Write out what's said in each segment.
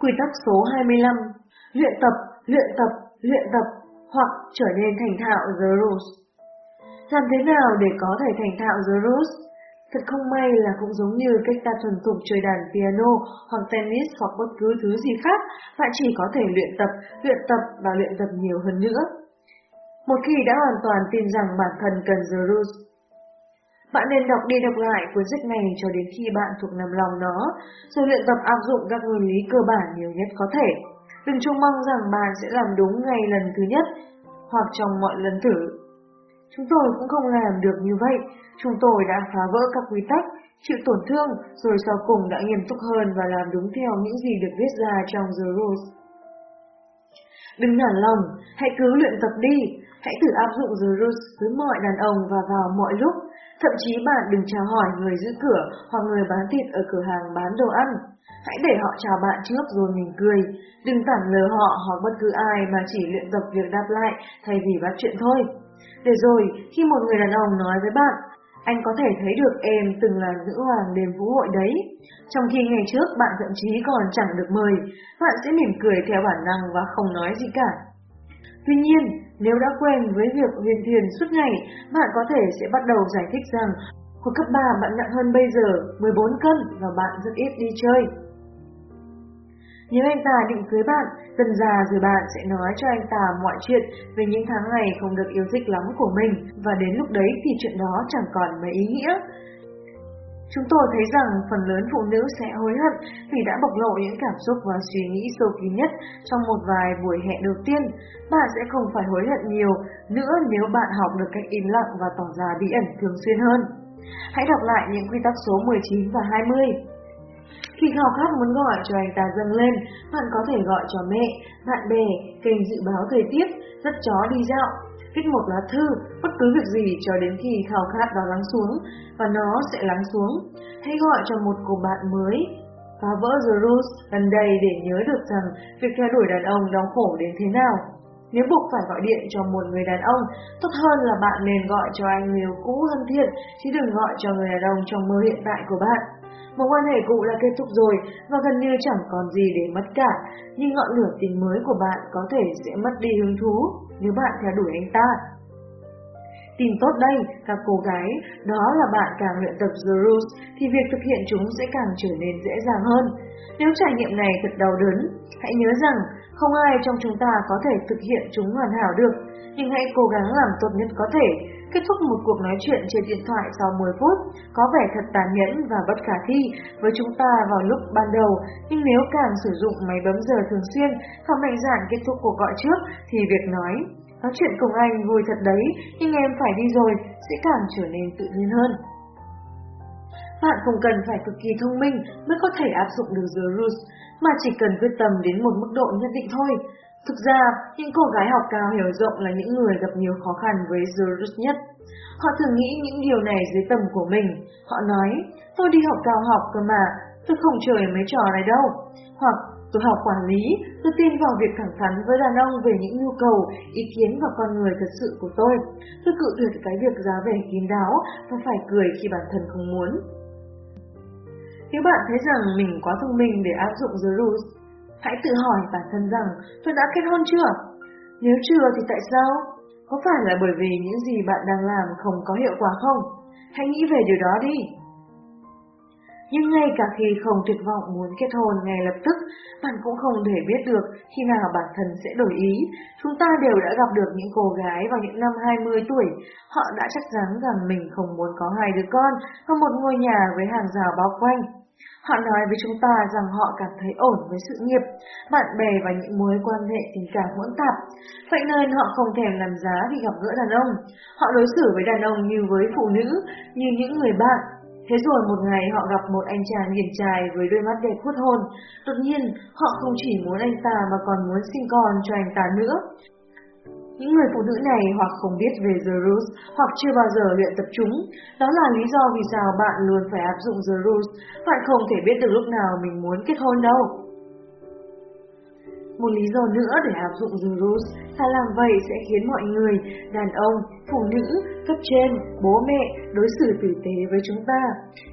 Quy tắc số 25 Luyện tập, luyện tập, luyện tập hoặc trở nên thành thạo The Rules Làm thế nào để có thể thành thạo The Rules? Thật không may là cũng giống như cách ta thuần thục chơi đàn piano hoặc tennis hoặc bất cứ thứ gì khác, bạn chỉ có thể luyện tập, luyện tập và luyện tập nhiều hơn nữa. Một khi đã hoàn toàn tin rằng bản thân cần The Rules, bạn nên đọc đi đọc lại cuốn sách này cho đến khi bạn thuộc nằm lòng nó, rồi luyện tập áp dụng các nguyên lý cơ bản nhiều nhất có thể. Đừng trông mong rằng bạn sẽ làm đúng ngay lần thứ nhất, hoặc trong mọi lần thử. Chúng tôi cũng không làm được như vậy, chúng tôi đã phá vỡ các quy tắc, chịu tổn thương, rồi sau cùng đã nghiêm túc hơn và làm đúng theo những gì được viết ra trong The Rules. Đừng nản lòng, hãy cứ luyện tập đi, hãy thử áp dụng The Rules với mọi đàn ông và vào mọi lúc. Thậm chí bạn đừng chào hỏi người giữ cửa hoặc người bán thịt ở cửa hàng bán đồ ăn. Hãy để họ chào bạn trước rồi mình cười. Đừng tản lờ họ hoặc bất cứ ai mà chỉ luyện tập việc đáp lại thay vì bắt chuyện thôi. Để rồi, khi một người đàn ông nói với bạn, anh có thể thấy được em từng là nữ hoàng đêm vũ hội đấy. Trong khi ngày trước bạn thậm chí còn chẳng được mời, bạn sẽ mỉm cười theo bản năng và không nói gì cả. Tuy nhiên, nếu đã quen với việc huyền thiền suốt ngày, bạn có thể sẽ bắt đầu giải thích rằng hồi cấp 3 bạn nặng hơn bây giờ 14 cân và bạn rất ít đi chơi. Nếu anh ta định cưới bạn, dần già rồi bạn sẽ nói cho anh ta mọi chuyện về những tháng ngày không được yêu thích lắm của mình và đến lúc đấy thì chuyện đó chẳng còn mấy ý nghĩa. Chúng tôi thấy rằng phần lớn phụ nữ sẽ hối hận vì đã bộc lộ những cảm xúc và suy nghĩ sâu kín nhất trong một vài buổi hẹn đầu tiên. Bạn sẽ không phải hối hận nhiều nữa nếu bạn học được cách im lặng và tỏ ra bí ẩn thường xuyên hơn. Hãy đọc lại những quy tắc số 19 và 20. Khi khao khát muốn gọi cho anh ta dâng lên, bạn có thể gọi cho mẹ, bạn bè, kênh dự báo thời tiết, dắt chó đi dạo, viết một lá thư, bất cứ việc gì cho đến khi khao khát đó lắng xuống, và nó sẽ lắng xuống. Hãy gọi cho một cô bạn mới, phá vỡ The Rules gần đây để nhớ được rằng việc theo đuổi đàn ông đau khổ đến thế nào. Nếu buộc phải gọi điện cho một người đàn ông, tốt hơn là bạn nên gọi cho anh người cũ thân thiện, chứ đừng gọi cho người đàn ông trong mơ hiện tại của bạn. Một quan hệ cũ đã kết thúc rồi và gần như chẳng còn gì để mất cả, nhưng ngọn lửa tình mới của bạn có thể sẽ mất đi hứng thú nếu bạn theo đuổi anh ta. Tin tốt đây, các cô gái, đó là bạn càng luyện tập The Rules thì việc thực hiện chúng sẽ càng trở nên dễ dàng hơn. Nếu trải nghiệm này thật đau đớn, hãy nhớ rằng không ai trong chúng ta có thể thực hiện chúng hoàn hảo được, nhưng hãy cố gắng làm tốt nhất có thể. Kết thúc một cuộc nói chuyện trên điện thoại sau 10 phút có vẻ thật tàn nhẫn và bất khả thi với chúng ta vào lúc ban đầu, nhưng nếu càng sử dụng máy bấm giờ thường xuyên và mạnh dạn kết thúc cuộc gọi trước thì việc nói Nói chuyện cùng anh vui thật đấy, nhưng em phải đi rồi, sẽ càng trở nên tự nhiên hơn. Bạn không cần phải cực kỳ thông minh mới có thể áp dụng được The Rules, mà chỉ cần quyết tâm đến một mức độ nhất định thôi. Thực ra, những cô gái học cao hiểu rộng là những người gặp nhiều khó khăn với The nhất. Họ thường nghĩ những điều này dưới tầm của mình. Họ nói, tôi đi học cao học cơ mà, tôi không chơi mấy trò này đâu. Hoặc, tôi học quản lý, tôi tin vào việc thẳng thắn với đàn ông về những nhu cầu, ý kiến và con người thật sự của tôi. Tôi cự tuyệt cái việc giá vẻ kín đáo và phải cười khi bản thân không muốn. Nếu bạn thấy rằng mình quá thông minh để áp dụng The Rules, hãy tự hỏi bản thân rằng tôi đã kết hôn chưa? Nếu chưa thì tại sao? Có phải là bởi vì những gì bạn đang làm không có hiệu quả không? Hãy nghĩ về điều đó đi. Nhưng ngay cả khi không tuyệt vọng muốn kết hôn ngay lập tức, bạn cũng không thể biết được khi nào bản thân sẽ đổi ý. Chúng ta đều đã gặp được những cô gái vào những năm 20 tuổi, họ đã chắc chắn rằng mình không muốn có hai đứa con và một ngôi nhà với hàng rào bao quanh. Họ nói với chúng ta rằng họ cảm thấy ổn với sự nghiệp, bạn bè và những mối quan hệ tình cảm hỗn tạp. Vậy nên họ không thèm làm giá vì gặp gỡ đàn ông. Họ đối xử với đàn ông như với phụ nữ, như những người bạn. Thế rồi một ngày họ gặp một anh chàng hiền trai với đôi mắt đẹp hút hồn. Đột nhiên, họ không chỉ muốn anh ta mà còn muốn sinh con cho anh ta nữa. Những người phụ nữ này hoặc không biết về The Rules hoặc chưa bao giờ luyện tập chúng. Đó là lý do vì sao bạn luôn phải áp dụng The Rules. Bạn không thể biết được lúc nào mình muốn kết hôn đâu. Một lý do nữa để áp dụng The Rules là làm vậy sẽ khiến mọi người, đàn ông, phụ nữ, cấp trên, bố mẹ đối xử tử tế với chúng ta.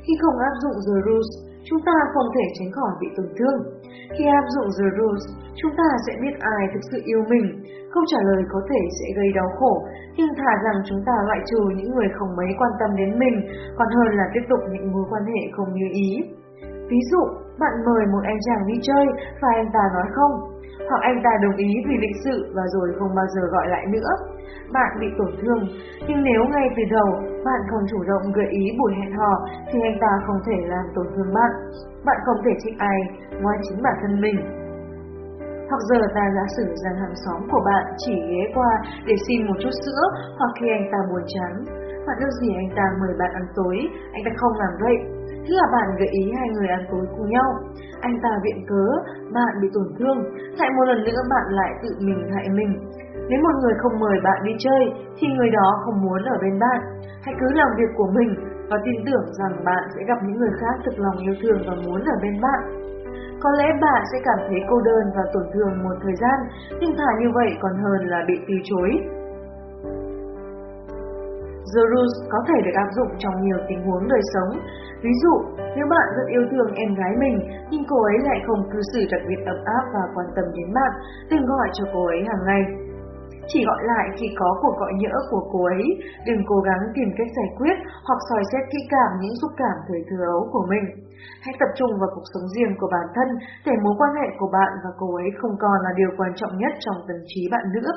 Khi không áp dụng The Rules, chúng ta không thể tránh khỏi bị tổn thương. Khi áp dụng The Rules, chúng ta sẽ biết ai thực sự yêu mình. Câu trả lời có thể sẽ gây đau khổ, nhưng thà rằng chúng ta loại trừ những người không mấy quan tâm đến mình, còn hơn là tiếp tục những mối quan hệ không như ý. Ví dụ, bạn mời một anh chàng đi chơi và anh ta nói không, hoặc anh ta đồng ý vì lịch sự và rồi không bao giờ gọi lại nữa. Bạn bị tổn thương, nhưng nếu ngay từ đầu bạn không chủ động gợi ý buổi hẹn hò thì anh ta không thể làm tổn thương bạn. Bạn không thể trách ai ngoài chính bản thân mình. Hoặc giờ ta giả sử rằng hàng xóm của bạn chỉ ghé qua để xin một chút sữa hoặc khi anh ta buồn chán. Bạn ước gì anh ta mời bạn ăn tối, anh ta không làm vậy. Thế là bạn gợi ý hai người ăn tối cùng nhau. Anh ta viện cớ, bạn bị tổn thương, lại một lần nữa bạn lại tự mình hại mình. Nếu một người không mời bạn đi chơi, thì người đó không muốn ở bên bạn. Hãy cứ làm việc của mình và tin tưởng rằng bạn sẽ gặp những người khác thực lòng yêu thương và muốn ở bên bạn. Có lẽ bạn sẽ cảm thấy cô đơn và tổn thương một thời gian, nhưng thà như vậy còn hơn là bị từ chối. The Rules có thể được áp dụng trong nhiều tình huống đời sống. Ví dụ, nếu bạn rất yêu thương em gái mình, nhưng cô ấy lại không cư xử đặc biệt ấm áp và quan tâm đến bạn, đừng gọi cho cô ấy hàng ngày. Chỉ gọi lại khi có cuộc gọi nhỡ của cô ấy, đừng cố gắng tìm cách giải quyết hoặc soi xét kỹ càng những xúc cảm thời thừa ấu của mình. Hãy tập trung vào cuộc sống riêng của bản thân để mối quan hệ của bạn và cô ấy không còn là điều quan trọng nhất trong tâm trí bạn nữa.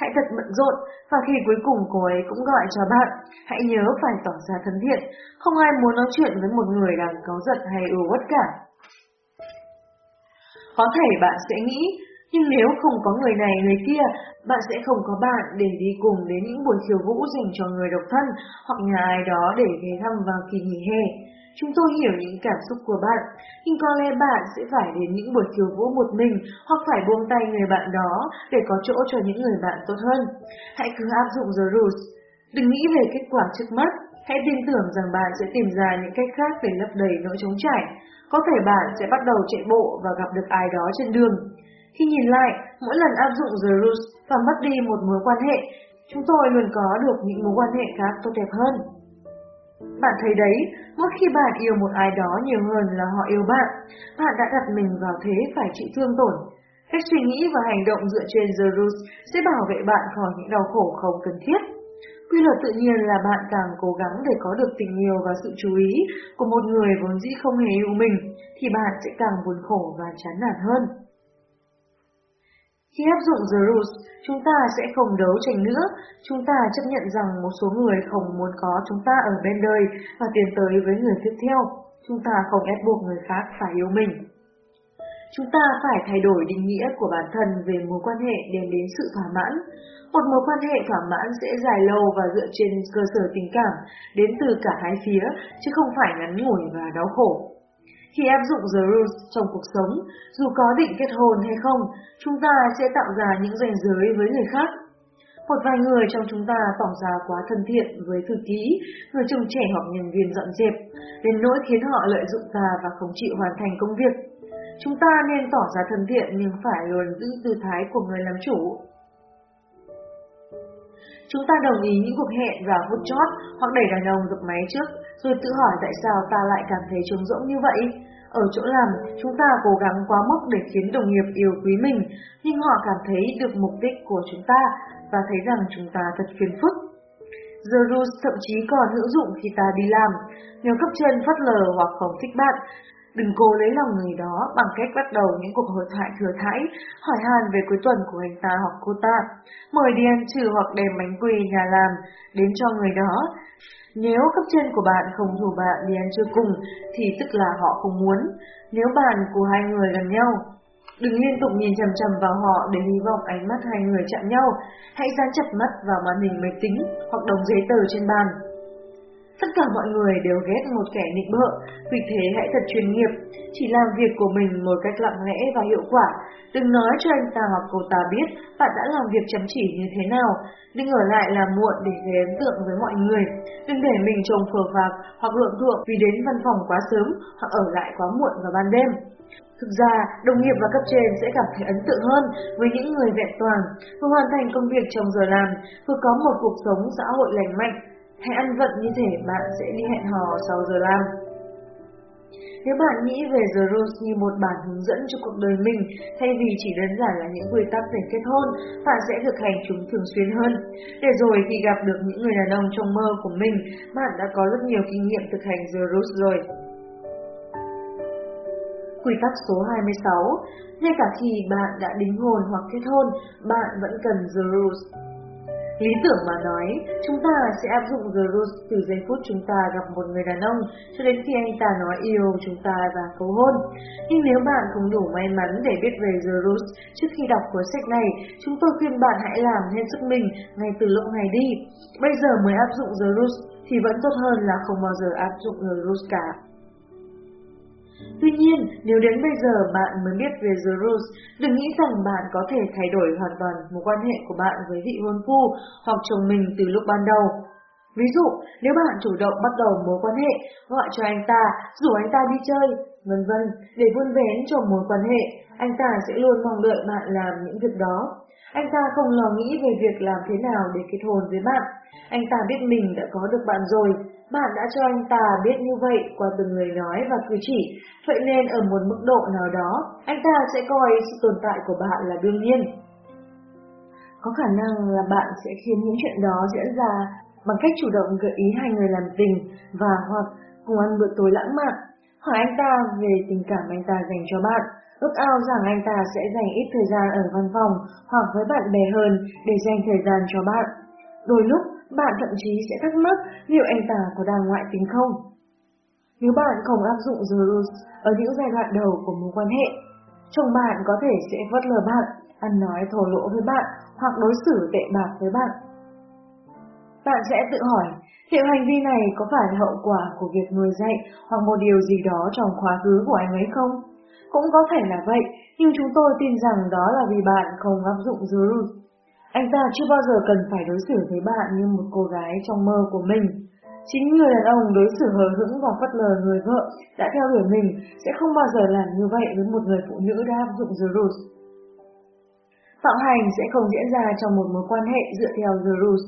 Hãy thật bận rộn và khi cuối cùng cô ấy cũng gọi cho bạn, hãy nhớ phải tỏ ra thân thiện. Không ai muốn nói chuyện với một người đang cáu giận hay ưu uất cả. Có thể bạn sẽ nghĩ, nhưng nếu không có người này người kia, bạn sẽ không có bạn để đi cùng đến những buổi khiêu vũ dành cho người độc thân hoặc nhà ai đó để ghé thăm vào kỳ nghỉ hè. Chúng tôi hiểu những cảm xúc của bạn, nhưng có lẽ bạn sẽ phải đến những buổi khiêu vũ một mình hoặc phải buông tay người bạn đó để có chỗ cho những người bạn tốt hơn. Hãy cứ áp dụng The Rules. Đừng nghĩ về kết quả trước mắt, hãy tin tưởng rằng bạn sẽ tìm ra những cách khác để lấp đầy nỗi trống trải. Có thể bạn sẽ bắt đầu chạy bộ và gặp được ai đó trên đường. Khi nhìn lại, mỗi lần áp dụng The Rules và mất đi một mối quan hệ, chúng tôi luôn có được những mối quan hệ khác tốt đẹp hơn. Bạn thấy đấy, mỗi khi bạn yêu một ai đó nhiều hơn là họ yêu bạn, bạn đã đặt mình vào thế phải chịu thương tổn. Cách suy nghĩ và hành động dựa trên The Rules sẽ bảo vệ bạn khỏi những đau khổ không cần thiết. Quy luật tự nhiên là bạn càng cố gắng để có được tình yêu và sự chú ý của một người vốn dĩ không hề yêu mình, thì bạn sẽ càng buồn khổ và chán nản hơn. Khi áp dụng The Rules, chúng ta sẽ không đấu tranh nữa, chúng ta chấp nhận rằng một số người không muốn có chúng ta ở bên đời và tiến tới với người tiếp theo. Chúng ta không ép buộc người khác phải yêu mình. Chúng ta phải thay đổi định nghĩa của bản thân về mối quan hệ đem đến sự thỏa mãn. Một mối quan hệ thỏa mãn sẽ dài lâu và dựa trên cơ sở tình cảm, đến từ cả hai phía, chứ không phải ngắn ngủi và đau khổ. Khi áp dụng The Rules trong cuộc sống, dù có định kết hôn hay không, chúng ta sẽ tạo ra những ranh giới với người khác. Một vài người trong chúng ta tỏ ra quá thân thiện với thư ký, người trông trẻ hoặc nhân viên dọn dẹp, đến nỗi khiến họ lợi dụng ta và không chịu hoàn thành công việc. Chúng ta nên tỏ ra thân thiện nhưng phải luôn giữ tư thái của người làm chủ. Chúng ta đồng ý những cuộc hẹn và hút chót hoặc đẩy đàn ông dập máy trước, rồi tự hỏi tại sao ta lại cảm thấy trống rỗng như vậy. Ở chỗ làm, chúng ta cố gắng quá mức để khiến đồng nghiệp yêu quý mình, nhưng họ cảm thấy được mục đích của chúng ta và thấy rằng chúng ta thật phiền phức. The Rules thậm chí còn hữu dụng khi ta đi làm. Nếu cấp trên phất lờ hoặc không thích bạn, đừng cố lấy lòng người đó bằng cách bắt đầu những cuộc hội thoại thừa thãi, hỏi han về cuối tuần của anh ta hoặc cô ta, mời đi ăn trừ hoặc đem bánh quy nhà làm đến cho người đó. Nếu cấp trên của bạn không rủ bạn đi ăn trưa cùng thì tức là họ không muốn. Nếu bàn của hai người gần nhau, đừng liên tục nhìn chằm chằm vào họ để hy vọng ánh mắt hai người chạm nhau. Hãy dán chặt mắt vào màn hình máy tính hoặc đồng giấy tờ trên bàn. Tất cả mọi người đều ghét một kẻ nịnh bợ, vì thế hãy thật chuyên nghiệp, chỉ làm việc của mình một cách lặng lẽ và hiệu quả. Đừng nói cho anh ta hoặc cô ta biết bạn đã làm việc chăm chỉ như thế nào. Đừng ở lại làm muộn để gây ấn tượng với mọi người. Đừng để mình trông phờ phạc hoặc lượn thượng vì đến văn phòng quá sớm hoặc ở lại quá muộn vào ban đêm. Thực ra, đồng nghiệp và cấp trên sẽ cảm thấy ấn tượng hơn với những người vẹn toàn, vừa hoàn thành công việc trong giờ làm, vừa có một cuộc sống xã hội lành mạnh, Hãy ăn vận như thể bạn sẽ đi hẹn hò sau giờ làm. Nếu bạn nghĩ về The Rules như một bản hướng dẫn cho cuộc đời mình, thay vì chỉ đơn giản là những quy tắc để kết hôn, bạn sẽ thực hành chúng thường xuyên hơn. Để rồi khi gặp được những người đàn ông trong mơ của mình, bạn đã có rất nhiều kinh nghiệm thực hành The Rules rồi. Quy tắc số 26 Ngay cả khi bạn đã đính hôn hoặc kết hôn, bạn vẫn cần The Rules. Lý tưởng mà nói, chúng ta sẽ áp dụng The Rules từ giây phút chúng ta gặp một người đàn ông cho đến khi anh ta nói yêu chúng ta và cầu hôn. Nhưng nếu bạn không đủ may mắn để biết về The Rules trước khi đọc cuốn sách này, chúng tôi khuyên bạn hãy làm hết sức mình ngay từ lúc này đi. Bây giờ mới áp dụng The Rules thì vẫn tốt hơn là không bao giờ áp dụng The Rules cả. Tuy nhiên, nếu đến bây giờ bạn mới biết về The Rules, đừng nghĩ rằng bạn có thể thay đổi hoàn toàn mối quan hệ của bạn với vị hôn phu hoặc chồng mình từ lúc ban đầu. Ví dụ, nếu bạn chủ động bắt đầu mối quan hệ, gọi cho anh ta, rủ anh ta đi chơi, vân vân, để vun vén cho mối quan hệ, anh ta sẽ luôn mong đợi bạn làm những việc đó. Anh ta không lo nghĩ về việc làm thế nào để kết hôn với bạn. Anh ta biết mình đã có được bạn rồi, bạn đã cho anh ta biết như vậy qua từng lời nói và cử chỉ, vậy nên ở một mức độ nào đó, anh ta sẽ coi sự tồn tại của bạn là đương nhiên. Có khả năng là bạn sẽ khiến những chuyện đó diễn ra bằng cách chủ động gợi ý hai người làm tình và hoặc cùng ăn bữa tối lãng mạn, hỏi anh ta về tình cảm anh ta dành cho bạn, ước ao rằng anh ta sẽ dành ít thời gian ở văn phòng hoặc với bạn bè hơn để dành thời gian cho bạn. Đôi lúc, bạn thậm chí sẽ thắc mắc liệu anh ta có đang ngoại tình không. Nếu bạn không áp dụng The Rules ở những giai đoạn đầu của mối quan hệ, chồng bạn có thể sẽ vất lờ bạn, ăn nói thổ lỗ với bạn hoặc đối xử tệ bạc với bạn. Bạn sẽ tự hỏi, liệu hành vi này có phải là hậu quả của việc nuôi dạy hoặc một điều gì đó trong quá khứ của anh ấy không? Cũng có thể là vậy, nhưng chúng tôi tin rằng đó là vì bạn không áp dụng The Anh ta chưa bao giờ cần phải đối xử với bạn như một cô gái trong mơ của mình. Chính người đàn ông đối xử hờ hững và phất lờ người vợ đã theo đuổi mình sẽ không bao giờ làm như vậy với một người phụ nữ đã áp dụng The Rules. Bạo hành sẽ không diễn ra trong một mối quan hệ dựa theo The Rules.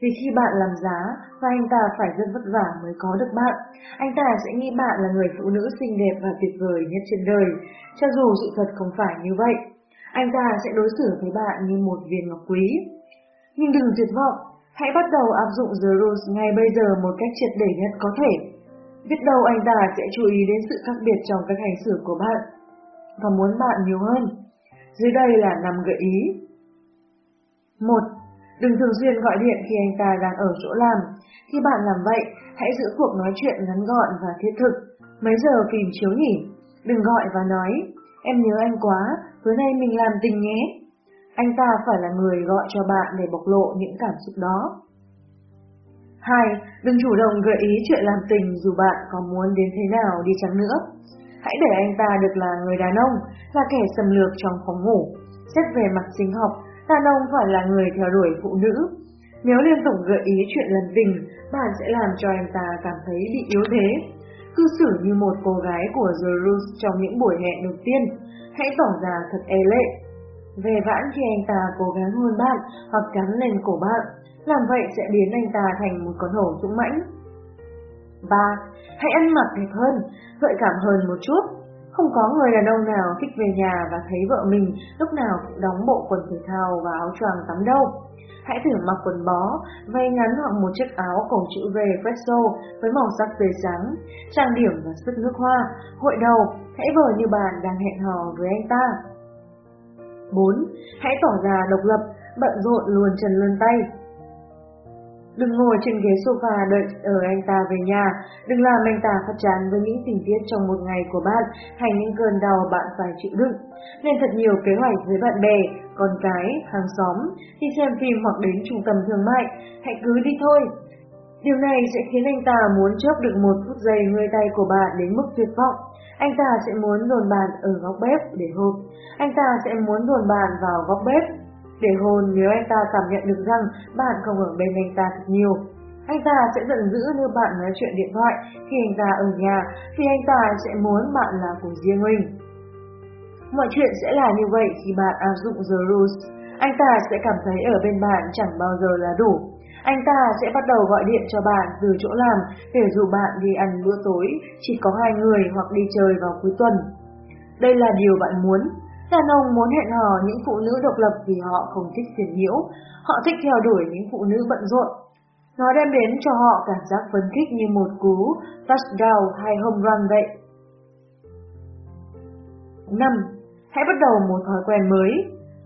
Vì khi bạn làm giá và anh ta phải rất vất vả mới có được bạn, anh ta sẽ nghĩ bạn là người phụ nữ xinh đẹp và tuyệt vời nhất trên đời, cho dù sự thật không phải như vậy anh ta sẽ đối xử với bạn như một viên ngọc quý. Nhưng đừng tuyệt vọng, hãy bắt đầu áp dụng The Rules ngay bây giờ một cách triệt để nhất có thể. Biết đâu anh ta sẽ chú ý đến sự khác biệt trong cách hành xử của bạn và muốn bạn nhiều hơn. Dưới đây là 5 gợi ý. 1. Đừng thường xuyên gọi điện khi anh ta đang ở chỗ làm. Khi bạn làm vậy, hãy giữ cuộc nói chuyện ngắn gọn và thiết thực. Mấy giờ phim chiếu nhỉ? Đừng gọi và nói, em nhớ anh quá, tối nay mình làm tình nhé. Anh ta phải là người gọi cho bạn để bộc lộ những cảm xúc đó. 2. Đừng chủ động gợi ý chuyện làm tình dù bạn có muốn đến thế nào đi chăng nữa. Hãy để anh ta được là người đàn ông, là kẻ xâm lược trong phòng ngủ. Xét về mặt sinh học, đàn ông phải là người theo đuổi phụ nữ. Nếu liên tục gợi ý chuyện lần tình, bạn sẽ làm cho anh ta cảm thấy bị yếu thế. Cư xử như một cô gái của The Roots trong những buổi hẹn đầu tiên, hãy tỏ ra thật e lệ. Về vãn khi anh ta cố gắng hôn bạn hoặc cắn lên cổ bạn, làm vậy sẽ biến anh ta thành một con hổ dũng mãnh. 3. Hãy ăn mặc đẹp hơn, gợi cảm hơn một chút. Không có người đàn ông nào thích về nhà và thấy vợ mình lúc nào cũng đóng bộ quần thể thao và áo choàng tắm đâu. Hãy thử mặc quần bó, váy ngắn hoặc một chiếc áo cổ chữ V presso với màu sắc tươi sáng, trang điểm và sức nước hoa. Hội đầu, hãy vờ như bạn đang hẹn hò với anh ta. 4. Hãy tỏ ra độc lập, bận rộn luồn chân lươn tay. Đừng ngồi trên ghế sofa đợi ở anh ta về nhà, đừng làm anh ta phát chán với những tình tiết trong một ngày của bạn hay những cơn đau bạn phải chịu đựng. Nên thật nhiều kế hoạch với bạn bè, con cái, hàng xóm, đi xem phim hoặc đến trung tâm thương mại, hãy cứ đi thôi. Điều này sẽ khiến anh ta muốn chớp được một phút giây người tay của bạn đến mức tuyệt vọng. Anh ta sẽ muốn dồn bạn ở góc bếp để hôn. Anh ta sẽ muốn dồn bạn vào góc bếp để hôn nếu anh ta cảm nhận được rằng bạn không ở bên anh ta thật nhiều. Anh ta sẽ giận dữ nếu bạn nói chuyện điện thoại khi anh ta ở nhà, thì anh ta sẽ muốn bạn là của riêng mình. Mọi chuyện sẽ là như vậy khi bạn áp dụng The Rules. Anh ta sẽ cảm thấy ở bên bạn chẳng bao giờ là đủ. Anh ta sẽ bắt đầu gọi điện cho bạn từ chỗ làm để dụ bạn đi ăn bữa tối, chỉ có hai người hoặc đi chơi vào cuối tuần. Đây là điều bạn muốn. Đàn ông muốn hẹn hò những phụ nữ độc lập vì họ không thích phiền nhiễu, họ thích theo đuổi những phụ nữ bận rộn. Nó đem đến cho họ cảm giác phấn khích như một cú touchdown hay home run vậy. 5. Hãy bắt đầu một thói quen mới.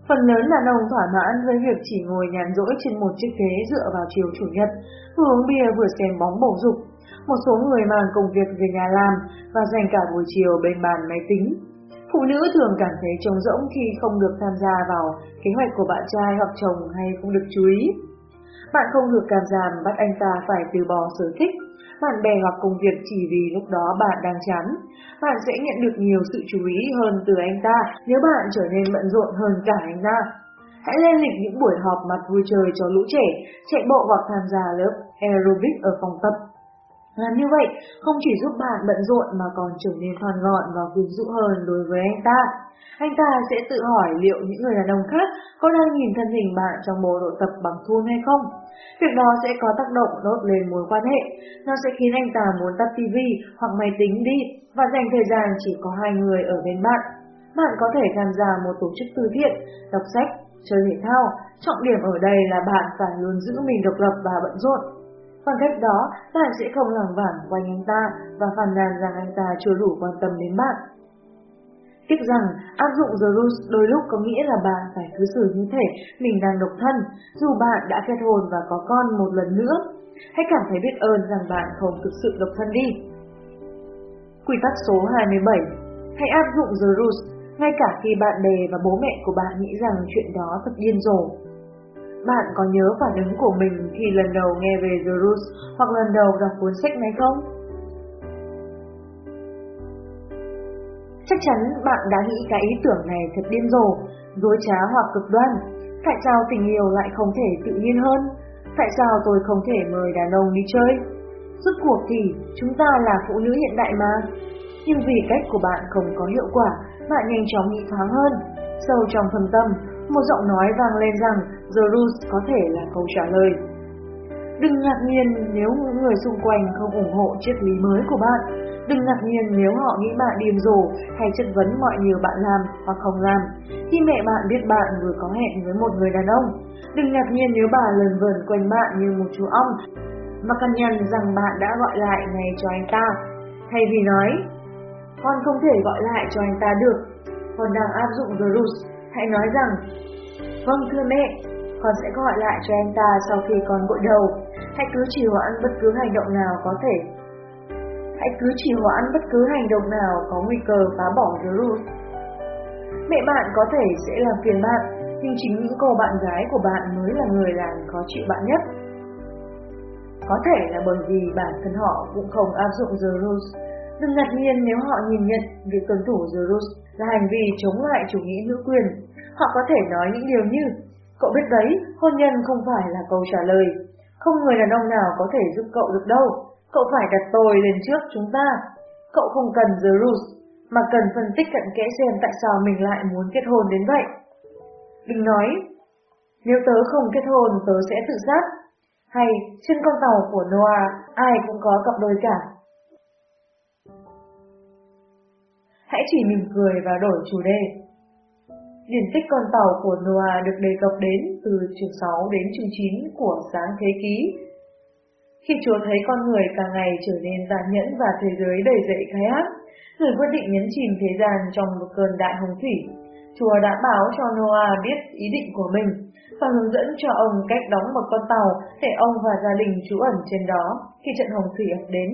Phần lớn đàn ông thỏa mãn với việc chỉ ngồi nhàn rỗi trên một chiếc ghế dựa vào chiều chủ nhật, vừa uống bia vừa xem bóng bầu dục. Một số người mang công việc về nhà làm và dành cả buổi chiều bên bàn máy tính. Phụ nữ thường cảm thấy trống rỗng khi không được tham gia vào kế hoạch của bạn trai hoặc chồng hay không được chú ý. Bạn không được cảm giảm bắt anh ta phải từ bỏ sở thích, bạn bè hoặc công việc chỉ vì lúc đó bạn đang chán. Bạn sẽ nhận được nhiều sự chú ý hơn từ anh ta nếu bạn trở nên bận rộn hơn cả anh ta. Hãy lên lịch những buổi họp mặt vui chơi cho lũ trẻ, chạy bộ hoặc tham gia lớp aerobic ở phòng tập. Làm như vậy không chỉ giúp bạn bận rộn mà còn trở nên thon gọn và quyến rũ hơn đối với anh ta. Anh ta sẽ tự hỏi liệu những người đàn ông khác có đang nhìn thân hình bạn trong bộ độ tập bằng thun hay không. Việc đó sẽ có tác động nốt lên mối quan hệ. Nó sẽ khiến anh ta muốn tắt tivi hoặc máy tính đi và dành thời gian chỉ có hai người ở bên bạn. Bạn có thể tham gia một tổ chức từ thiện, đọc sách, chơi thể thao. Trọng điểm ở đây là bạn phải luôn giữ mình độc lập và bận rộn. Bằng cách đó, bạn sẽ không lằng vảng quanh anh ta và phàn nàn rằng anh ta chưa đủ quan tâm đến bạn. Tiếc rằng áp dụng The Rules đôi lúc có nghĩa là bạn phải cư xử như thể mình đang độc thân, dù bạn đã kết hôn và có con một lần nữa. Hãy cảm thấy biết ơn rằng bạn không thực sự độc thân đi. Quy tắc số 27 Hãy áp dụng The Rules ngay cả khi bạn bè và bố mẹ của bạn nghĩ rằng chuyện đó thật điên rồ. Bạn có nhớ phản ứng của mình khi lần đầu nghe về The Rules hoặc lần đầu đọc cuốn sách này không? Chắc chắn bạn đã nghĩ cái ý tưởng này thật điên rồ, dối trá hoặc cực đoan. Tại sao tình yêu lại không thể tự nhiên hơn? Tại sao tôi không thể mời đàn ông đi chơi? Rốt cuộc thì chúng ta là phụ nữ hiện đại mà. Nhưng vì cách của bạn không có hiệu quả, bạn nhanh chóng nghĩ thoáng hơn. Sâu trong thâm tâm, một giọng nói vang lên rằng The Rules có thể là câu trả lời. Đừng ngạc nhiên nếu những người xung quanh không ủng hộ triết lý mới của bạn. Đừng ngạc nhiên nếu họ nghĩ bạn điềm rồ hay chất vấn mọi điều bạn làm hoặc không làm. Khi mẹ bạn biết bạn vừa có hẹn với một người đàn ông, đừng ngạc nhiên nếu bà lần vờn quanh bạn như một chú ong mà căn nhận rằng bạn đã gọi lại ngay cho anh ta. Thay vì nói, con không thể gọi lại cho anh ta được, con đang áp dụng The Rules, hãy nói rằng, vâng thưa mẹ, con sẽ gọi lại cho anh ta sau khi con gội đầu. Hãy cứ trì hoãn bất cứ hành động nào có thể. Hãy cứ trì hoãn bất cứ hành động nào có nguy cơ phá bỏ virus. Mẹ bạn có thể sẽ làm phiền bạn, nhưng chính những cô bạn gái của bạn mới là người làm khó chịu bạn nhất. Có thể là bởi vì bản thân họ cũng không áp dụng The Rules. Đừng ngạc nhiên nếu họ nhìn nhận việc tuân thủ Zeus là hành vi chống lại chủ nghĩa nữ quyền. Họ có thể nói những điều như Cậu biết đấy, hôn nhân không phải là câu trả lời. Không người đàn ông nào có thể giúp cậu được đâu. Cậu phải đặt tôi lên trước chúng ta. Cậu không cần Zeus, mà cần phân tích cận kẽ xem tại sao mình lại muốn kết hôn đến vậy. Đừng nói, nếu tớ không kết hôn tớ sẽ tự sát. Hay trên con tàu của Noah ai cũng có cặp đôi cả. Hãy chỉ mỉm cười và đổi chủ đề. Điển tích con tàu của Noah được đề cập đến từ chương 6 đến chương 9 của sáng thế ký. Khi Chúa thấy con người càng ngày trở nên tàn nhẫn và thế giới đầy dậy khai ác, người quyết định nhấn chìm thế gian trong một cơn đại hồng thủy. Chúa đã báo cho Noah biết ý định của mình và hướng dẫn cho ông cách đóng một con tàu để ông và gia đình trú ẩn trên đó khi trận hồng thủy ập đến.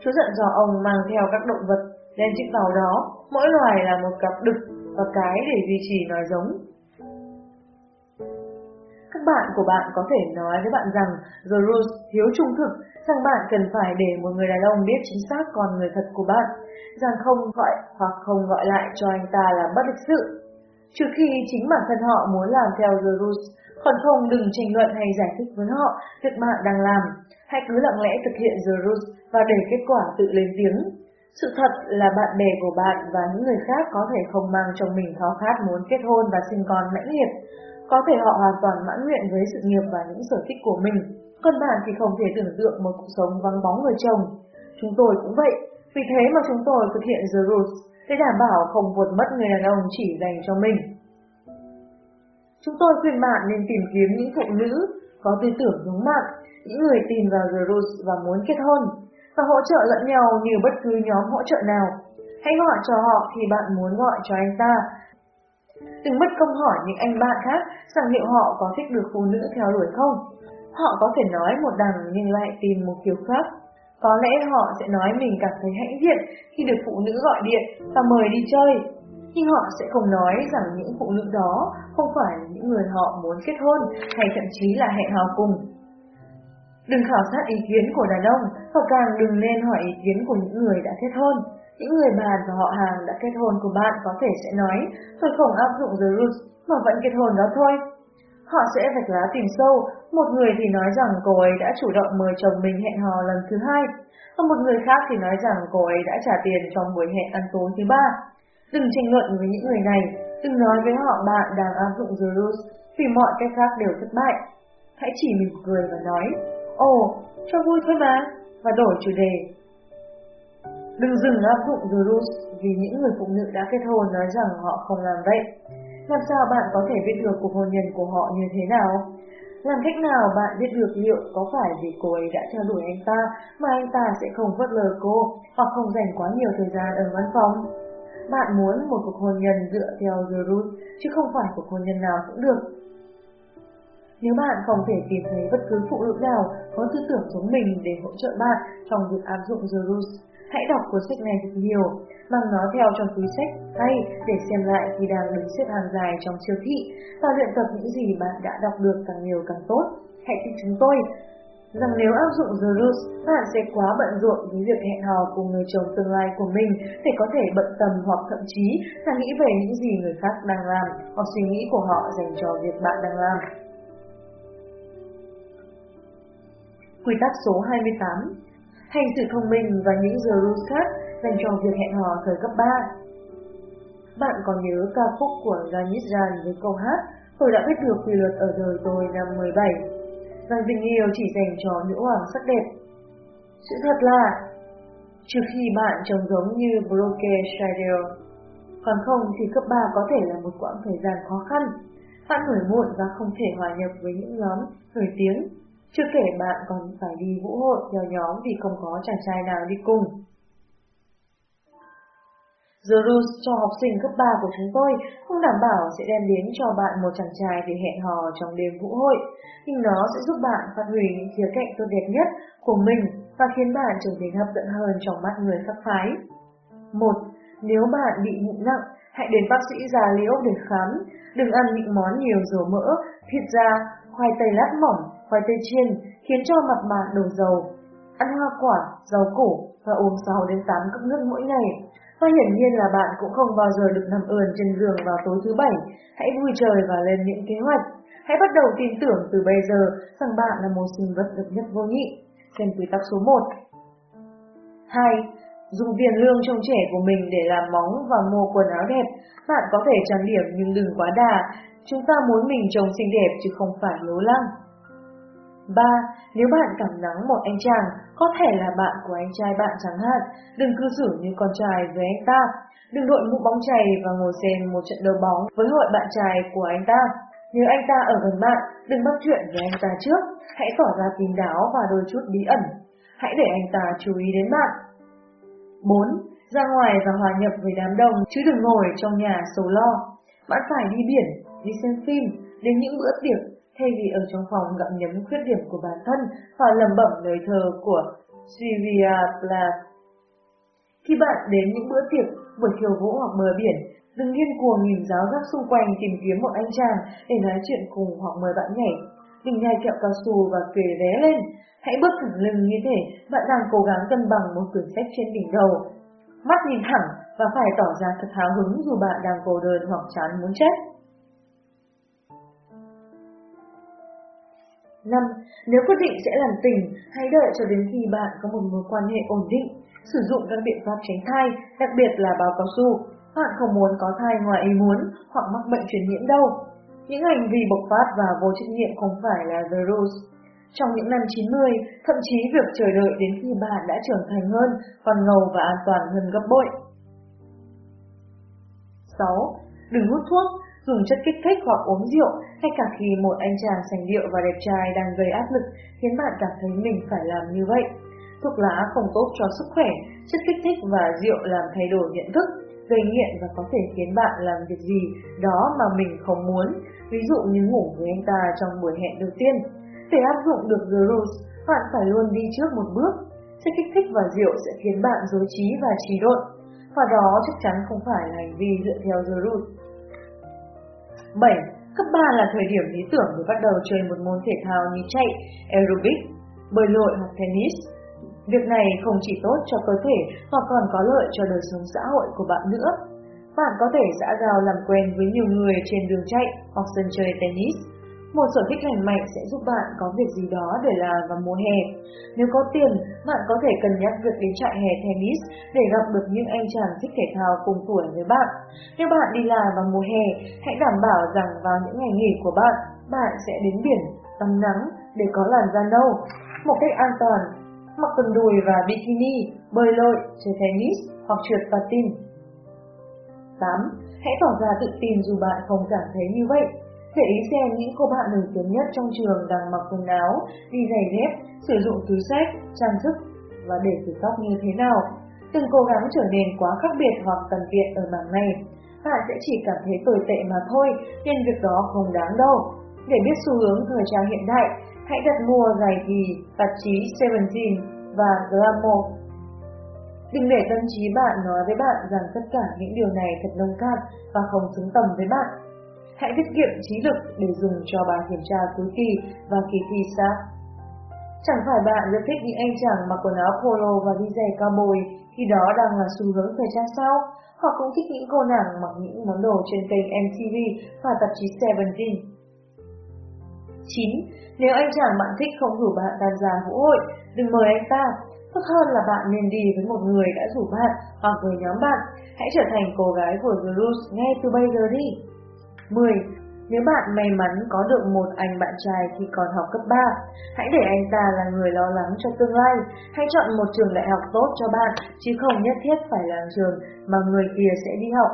Chúa giận dò ông mang theo các động vật lên chiếc tàu đó, mỗi loài là một cặp đực và cái để duy trì nói giống. Các bạn của bạn có thể nói với bạn rằng The Rules thiếu trung thực, rằng bạn cần phải để một người đàn ông biết chính xác con người thật của bạn, rằng không gọi hoặc không gọi lại cho anh ta là bất lịch sự. Trừ khi chính bản thân họ muốn làm theo The Rules, còn không đừng tranh luận hay giải thích với họ việc bạn đang làm. Hãy cứ lặng lẽ thực hiện The Rules và để kết quả tự lên tiếng. Sự thật là bạn bè của bạn và những người khác có thể không mang trong mình khao khát muốn kết hôn và sinh con mãnh liệt. Có thể họ hoàn toàn mãn nguyện với sự nghiệp và những sở thích của mình. Còn bạn thì không thể tưởng tượng một cuộc sống vắng bóng người chồng. Chúng tôi cũng vậy, vì thế mà chúng tôi thực hiện The Rules để đảm bảo không vượt mất người đàn ông chỉ dành cho mình. Chúng tôi khuyên bạn nên tìm kiếm những phụ nữ có tư tưởng giống bạn, những người tìm vào The Rules và muốn kết hôn, và hỗ trợ lẫn nhau như bất cứ nhóm hỗ trợ nào. Hãy gọi cho họ khi bạn muốn gọi cho anh ta. Đừng mất công hỏi những anh bạn khác rằng liệu họ có thích được phụ nữ theo đuổi không. Họ có thể nói một đằng nhưng lại tìm một kiểu khác. Có lẽ họ sẽ nói mình cảm thấy hãnh diện khi được phụ nữ gọi điện và mời đi chơi. Nhưng họ sẽ không nói rằng những phụ nữ đó không phải là những người họ muốn kết hôn hay thậm chí là hẹn hò cùng. Đừng khảo sát ý kiến của đàn ông hoặc càng đừng nên hỏi ý kiến của những người đã kết hôn. Những người bạn và họ hàng đã kết hôn của bạn có thể sẽ nói tôi không áp dụng The Rules mà vẫn kết hôn đó thôi. Họ sẽ vạch lá tìm sâu, một người thì nói rằng cô ấy đã chủ động mời chồng mình hẹn hò lần thứ hai, và một người khác thì nói rằng cô ấy đã trả tiền trong buổi hẹn ăn tối thứ ba. Đừng tranh luận với những người này, đừng nói với họ bạn đang áp dụng The Rules vì mọi cách khác đều thất bại. Hãy chỉ mỉm cười và nói, ồ, cho vui thôi mà, và đổi chủ đề. Đừng dừng áp dụng The Rules vì những người phụ nữ đã kết hôn nói rằng họ không làm vậy. Làm sao bạn có thể biết được cuộc hôn nhân của họ như thế nào? Làm cách nào bạn biết được liệu có phải vì cô ấy đã theo đuổi anh ta mà anh ta sẽ không vất lời cô hoặc không dành quá nhiều thời gian ở văn phòng? Bạn muốn một cuộc hôn nhân dựa theo The Rules chứ không phải cuộc hôn nhân nào cũng được. Nếu bạn không thể tìm thấy bất cứ phụ nữ nào có tư tưởng giống mình để hỗ trợ bạn trong việc áp dụng The Rules, hãy đọc cuốn sách này thật nhiều mang nó theo trong túi sách hay để xem lại khi đang đứng xếp hàng dài trong siêu thị và luyện tập những gì bạn đã đọc được càng nhiều càng tốt. Hãy tin chúng tôi rằng nếu áp dụng The Rules, bạn sẽ quá bận rộn với việc hẹn hò cùng người chồng tương lai của mình để có thể bận tâm hoặc thậm chí là nghĩ về những gì người khác đang làm hoặc suy nghĩ của họ dành cho việc bạn đang làm. Quy tắc số 28 Hành xử thông minh và những giờ Rules khác dành cho việc hẹn hò thời cấp 3. Bạn còn nhớ ca khúc của Janis Jan với câu hát Tôi đã biết được quy luật ở đời tôi năm 17 Và tình yêu chỉ dành cho nữ hoàng sắc đẹp. Sự thật là, trừ khi bạn trông giống như Broke Shadow, còn không thì cấp 3 có thể là một quãng thời gian khó khăn. Bạn nổi muộn và không thể hòa nhập với những nhóm nổi tiếng. Chưa kể bạn còn phải đi vũ hội theo nhóm vì không có chàng trai nào đi cùng. The Rules cho học sinh cấp 3 của chúng tôi không đảm bảo sẽ đem đến cho bạn một chàng trai để hẹn hò trong đêm vũ hội, nhưng nó sẽ giúp bạn phát huy những khía cạnh tốt đẹp nhất của mình và khiến bạn trở nên hấp dẫn hơn trong mắt người khác phái. 1. Nếu bạn bị mụn nặng, hãy đến bác sĩ da liễu để khám. Đừng ăn những món nhiều dầu mỡ, thịt da, khoai tây lát mỏng, khoai tây chiên, khiến cho mặt bạn đổ dầu. Ăn hoa quả, rau củ và uống 6 đến 8 cốc nước mỗi ngày. Và hiển nhiên là bạn cũng không bao giờ được nằm ườn trên giường vào tối thứ bảy. Hãy vui trời và lên những kế hoạch. Hãy bắt đầu tin tưởng từ bây giờ rằng bạn là một sinh vật độc nhất vô nhị. Xem quy tắc số 1. 2. Dùng tiền lương trông trẻ của mình để làm móng và mua quần áo đẹp. Bạn có thể trang điểm nhưng đừng quá đà. Chúng ta muốn mình trông xinh đẹp chứ không phải lố lăng. 3. Nếu bạn cảm nắng một anh chàng, có thể là bạn của anh trai bạn chẳng hạn, đừng cư xử như con trai với anh ta. Đừng đội mũ bóng chày và ngồi xem một trận đấu bóng với hội bạn trai của anh ta. Nếu anh ta ở gần bạn, đừng bắt chuyện với anh ta trước, hãy tỏ ra kín đáo và đôi chút bí ẩn. Hãy để anh ta chú ý đến bạn. 4. Ra ngoài và hòa nhập với đám đông chứ đừng ngồi trong nhà sầu lo. Bạn phải đi biển, đi xem phim, đến những bữa tiệc thay vì ở trong phòng gặm nhấm khuyết điểm của bản thân và lầm bẩm lời thơ của Sylvia Plath. Khi bạn đến những bữa tiệc, buổi khiêu vũ hoặc bờ biển, đừng điên cuồng nhìn giáo giác xung quanh tìm kiếm một anh chàng để nói chuyện cùng hoặc mời bạn nhảy. Đừng nhai kẹo cao su và kề ré lên. Hãy bước thẳng lưng như thể bạn đang cố gắng cân bằng một quyển sách trên đỉnh đầu. Mắt nhìn thẳng và phải tỏ ra thật háo hứng dù bạn đang cô đơn hoặc chán muốn chết. 5. Nếu quyết định sẽ làm tình, hãy đợi cho đến khi bạn có một mối quan hệ ổn định. Sử dụng các biện pháp tránh thai, đặc biệt là bao cao su. Bạn không muốn có thai ngoài ý muốn hoặc mắc bệnh truyền nhiễm đâu. Những hành vi bộc phát và vô trách nhiệm không phải là The Rules. Trong những năm 90, thậm chí việc chờ đợi đến khi bạn đã trưởng thành hơn còn ngầu và an toàn hơn gấp bội. 6. Đừng hút thuốc, dùng chất kích thích hoặc uống rượu, hay cả khi một anh chàng sành điệu và đẹp trai đang gây áp lực khiến bạn cảm thấy mình phải làm như vậy. Thuốc lá không tốt cho sức khỏe, chất kích thích và rượu làm thay đổi nhận thức, gây nghiện và có thể khiến bạn làm việc gì đó mà mình không muốn, ví dụ như ngủ với anh ta trong buổi hẹn đầu tiên. Để áp dụng được The Rules, bạn phải luôn đi trước một bước. Chất kích thích và rượu sẽ khiến bạn dối trí và trì độn, và đó chắc chắn không phải là hành vi dựa theo The Rules. 7. Cấp 3 là thời điểm lý tưởng để bắt đầu chơi một môn thể thao như chạy, aerobic, bơi lội hoặc tennis. Việc này không chỉ tốt cho cơ thể mà còn có lợi cho đời sống xã hội của bạn nữa. Bạn có thể xã giao làm quen với nhiều người trên đường chạy hoặc sân chơi tennis. Một sở thích lành mạnh sẽ giúp bạn có việc gì đó để làm vào mùa hè. Nếu có tiền, bạn có thể cân nhắc việc đến trại hè tennis để gặp được những anh chàng thích thể thao cùng tuổi với bạn. Nếu bạn đi làm vào mùa hè, hãy đảm bảo rằng vào những ngày nghỉ của bạn, bạn sẽ đến biển, tắm nắng để có làn da nâu. Một cách an toàn, mặc quần đùi và bikini, bơi lội, chơi tennis hoặc trượt patin. 8. Hãy tỏ ra tự tin dù bạn không cảm thấy như vậy. Để ý xem những cô bạn nổi tiếng nhất trong trường đang mặc quần áo, đi giày dép, sử dụng túi sách, trang sức và để kiểu tóc như thế nào. Từng cố gắng trở nên quá khác biệt hoặc tần tiện ở mảng này. Bạn sẽ chỉ cảm thấy tồi tệ mà thôi, nên việc đó không đáng đâu. Để biết xu hướng thời trang hiện đại, hãy đặt mua giày thì tạp chí Seventeen và Glamour. Đừng để tâm trí bạn nói với bạn rằng tất cả những điều này thật nông cạn và không xứng tầm với bạn. Hãy tiết kiệm trí lực để dùng cho bài kiểm tra cuối kỳ và kỳ thi sát. Chẳng phải bạn rất thích những anh chàng mặc quần áo polo và đi giày cao bồi khi đó đang là xu hướng thời trang sao? Họ cũng thích những cô nàng mặc những món đồ trên kênh MTV và tạp chí Seventeen. 9. Nếu anh chàng bạn thích không rủ bạn tham gia vũ hội, đừng mời anh ta. Tốt hơn là bạn nên đi với một người đã rủ bạn hoặc với nhóm bạn. Hãy trở thành cô gái của The Roots ngay từ bây giờ đi. 10. Nếu bạn may mắn có được một anh bạn trai khi còn học cấp 3, hãy để anh ta là người lo lắng cho tương lai. Hãy chọn một trường đại học tốt cho bạn, chứ không nhất thiết phải là trường mà người kia sẽ đi học.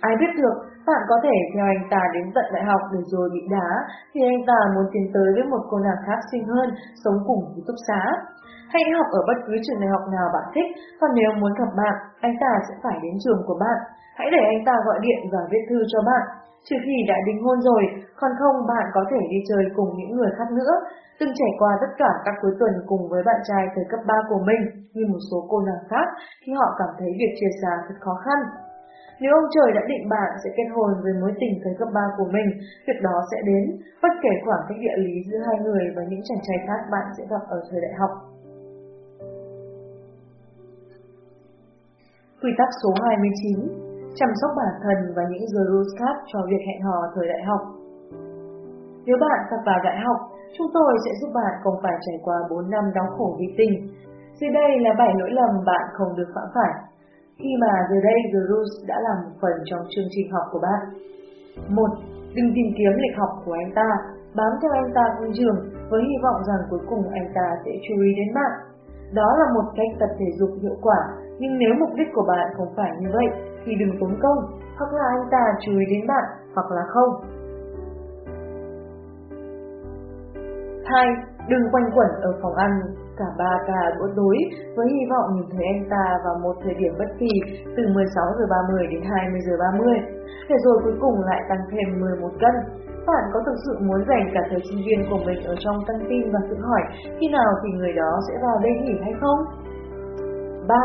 Ai biết được, bạn có thể theo anh ta đến tận đại học để rồi bị đá, thì anh ta muốn tiến tới với một cô nàng khác xinh hơn, sống cùng với túc xá. Hãy học ở bất cứ trường đại học nào bạn thích, còn nếu muốn gặp bạn, anh ta sẽ phải đến trường của bạn. Hãy để anh ta gọi điện và viết thư cho bạn. Trừ khi đã đính hôn rồi, còn không bạn có thể đi chơi cùng những người khác nữa. Từng trải qua tất cả các cuối tuần cùng với bạn trai thời cấp 3 của mình như một số cô nàng khác khi họ cảm thấy việc chia xa thật khó khăn. Nếu ông trời đã định bạn sẽ kết hôn với mối tình thời cấp 3 của mình, việc đó sẽ đến, bất kể khoảng cách địa lý giữa hai người và những chàng trai khác bạn sẽ gặp ở thời đại học. Quy tắc số 29 Chăm sóc bản thân và những giờ khác cho việc hẹn hò thời đại học Nếu bạn sắp vào đại học, chúng tôi sẽ giúp bạn không phải trải qua 4 năm đau khổ vì tình. Dưới đây là 7 lỗi lầm bạn không được phạm phải khi mà giờ đây The Rules đã làm một phần trong chương trình học của bạn. 1. Đừng tìm kiếm lịch học của anh ta, bám theo anh ta vui trường với hy vọng rằng cuối cùng anh ta sẽ chú ý đến bạn. Đó là một cách tập thể dục hiệu quả, nhưng nếu mục đích của bạn không phải như vậy, thì đừng tốn công, hoặc là anh ta chú ý đến bạn, hoặc là không. 2. Đừng quanh quẩn ở phòng ăn cả ba cả bữa tối với hy vọng nhìn thấy anh ta vào một thời điểm bất kỳ từ 16 giờ 30 đến 20 giờ 30, để rồi cuối cùng lại tăng thêm 11 cân. Bạn có thực sự muốn dành cả thời sinh viên của mình ở trong căng tin và tự hỏi khi nào thì người đó sẽ vào đây nghỉ hay không? 3.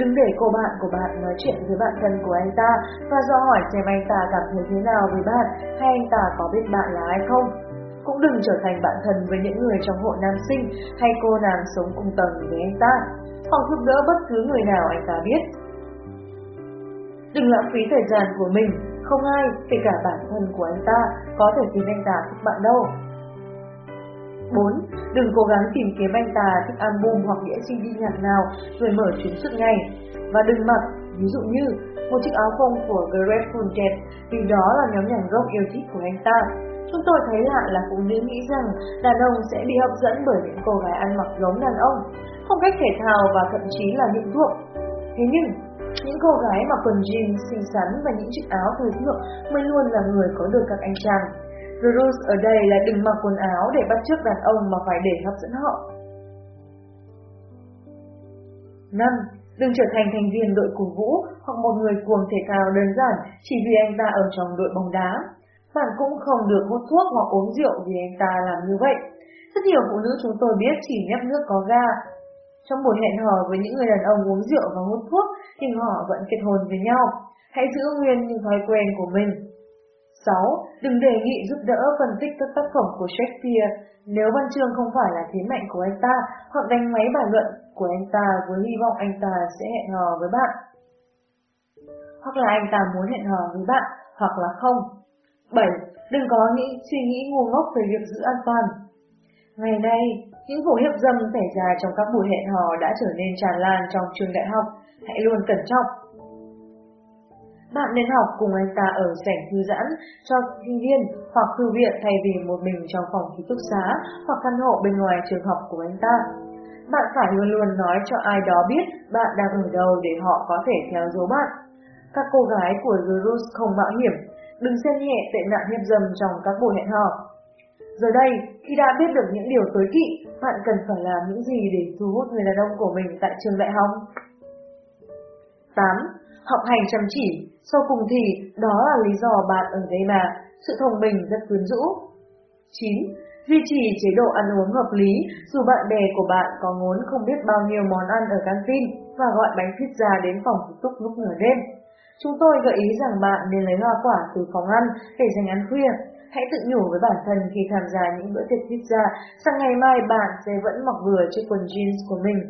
Đừng để cô bạn của bạn nói chuyện với bạn thân của anh ta và do hỏi xem anh ta cảm thấy thế nào với bạn hay anh ta có biết bạn là ai không. Cũng đừng trở thành bạn thân với những người trong hội nam sinh hay cô nàng sống cùng tầng với anh ta, hoặc giúp đỡ bất cứ người nào anh ta biết. Đừng lãng phí thời gian của mình, không ai, kể cả bản thân của anh ta, có thể khiến anh ta thích bạn đâu. 4. Đừng cố gắng tìm kiếm anh ta thích album hoặc đĩa CD nhạc nào rồi mở chuyến suốt ngày. Và đừng mặc, ví dụ như, một chiếc áo phông của Grateful Dead vì đó là nhóm nhạc rock yêu thích của anh ta Chúng tôi thấy lạ là phụ nữ nghĩ rằng đàn ông sẽ bị hấp dẫn bởi những cô gái ăn mặc giống đàn ông, phong cách thể thao và thậm chí là những thuốc. Thế nhưng, những cô gái mặc quần jean xinh xắn và những chiếc áo thời thượng mới luôn là người có được các anh chàng. The rules ở đây là đừng mặc quần áo để bắt chước đàn ông mà phải để hấp dẫn họ. 5. Đừng trở thành thành viên đội cổ vũ hoặc một người cuồng thể thao đơn giản chỉ vì anh ta ở trong đội bóng đá. Bạn cũng không được hút thuốc hoặc uống rượu vì anh ta làm như vậy. Rất nhiều phụ nữ chúng tôi biết chỉ nhấp nước có ga. Trong buổi hẹn hò với những người đàn ông uống rượu và hút thuốc, nhưng họ vẫn kết hôn với nhau. Hãy giữ nguyên những thói quen của mình. 6. Đừng đề nghị giúp đỡ phân tích các tác phẩm của Shakespeare nếu văn chương không phải là thế mạnh của anh ta hoặc đánh máy bài luận của anh ta với hy vọng anh ta sẽ hẹn hò với bạn. Hoặc là anh ta muốn hẹn hò với bạn, hoặc là không. 7. Đừng có nghĩ suy nghĩ ngu ngốc về việc giữ an toàn. Ngày nay, những vụ hiếp dâm xảy ra trong các buổi hẹn hò đã trở nên tràn lan trong trường đại học. Hãy luôn cẩn trọng. Bạn nên học cùng anh ta ở sảnh thư giãn cho sinh viên hoặc thư viện thay vì một mình trong phòng ký túc xá hoặc căn hộ bên ngoài trường học của anh ta. Bạn phải luôn luôn nói cho ai đó biết bạn đang ở đâu để họ có thể theo dấu bạn. Các cô gái của The không mạo hiểm, đừng xem nhẹ tệ nạn hiếp dâm trong các buổi hẹn hò. Giờ đây, khi đã biết được những điều tối kỵ, bạn cần phải làm những gì để thu hút người đàn ông của mình tại trường đại học? 8. Học hành chăm chỉ, sau cùng thì đó là lý do bạn ở đây mà, sự thông minh rất quyến rũ. 9. Duy trì chế độ ăn uống hợp lý dù bạn bè của bạn có muốn không biết bao nhiêu món ăn ở căng tin và gọi bánh pizza đến phòng ký túc lúc nửa đêm. Chúng tôi gợi ý rằng bạn nên lấy hoa quả từ phòng ăn để dành ăn khuya. Hãy tự nhủ với bản thân khi tham gia những bữa tiệc pizza rằng ngày mai bạn sẽ vẫn mặc vừa chiếc quần jeans của mình.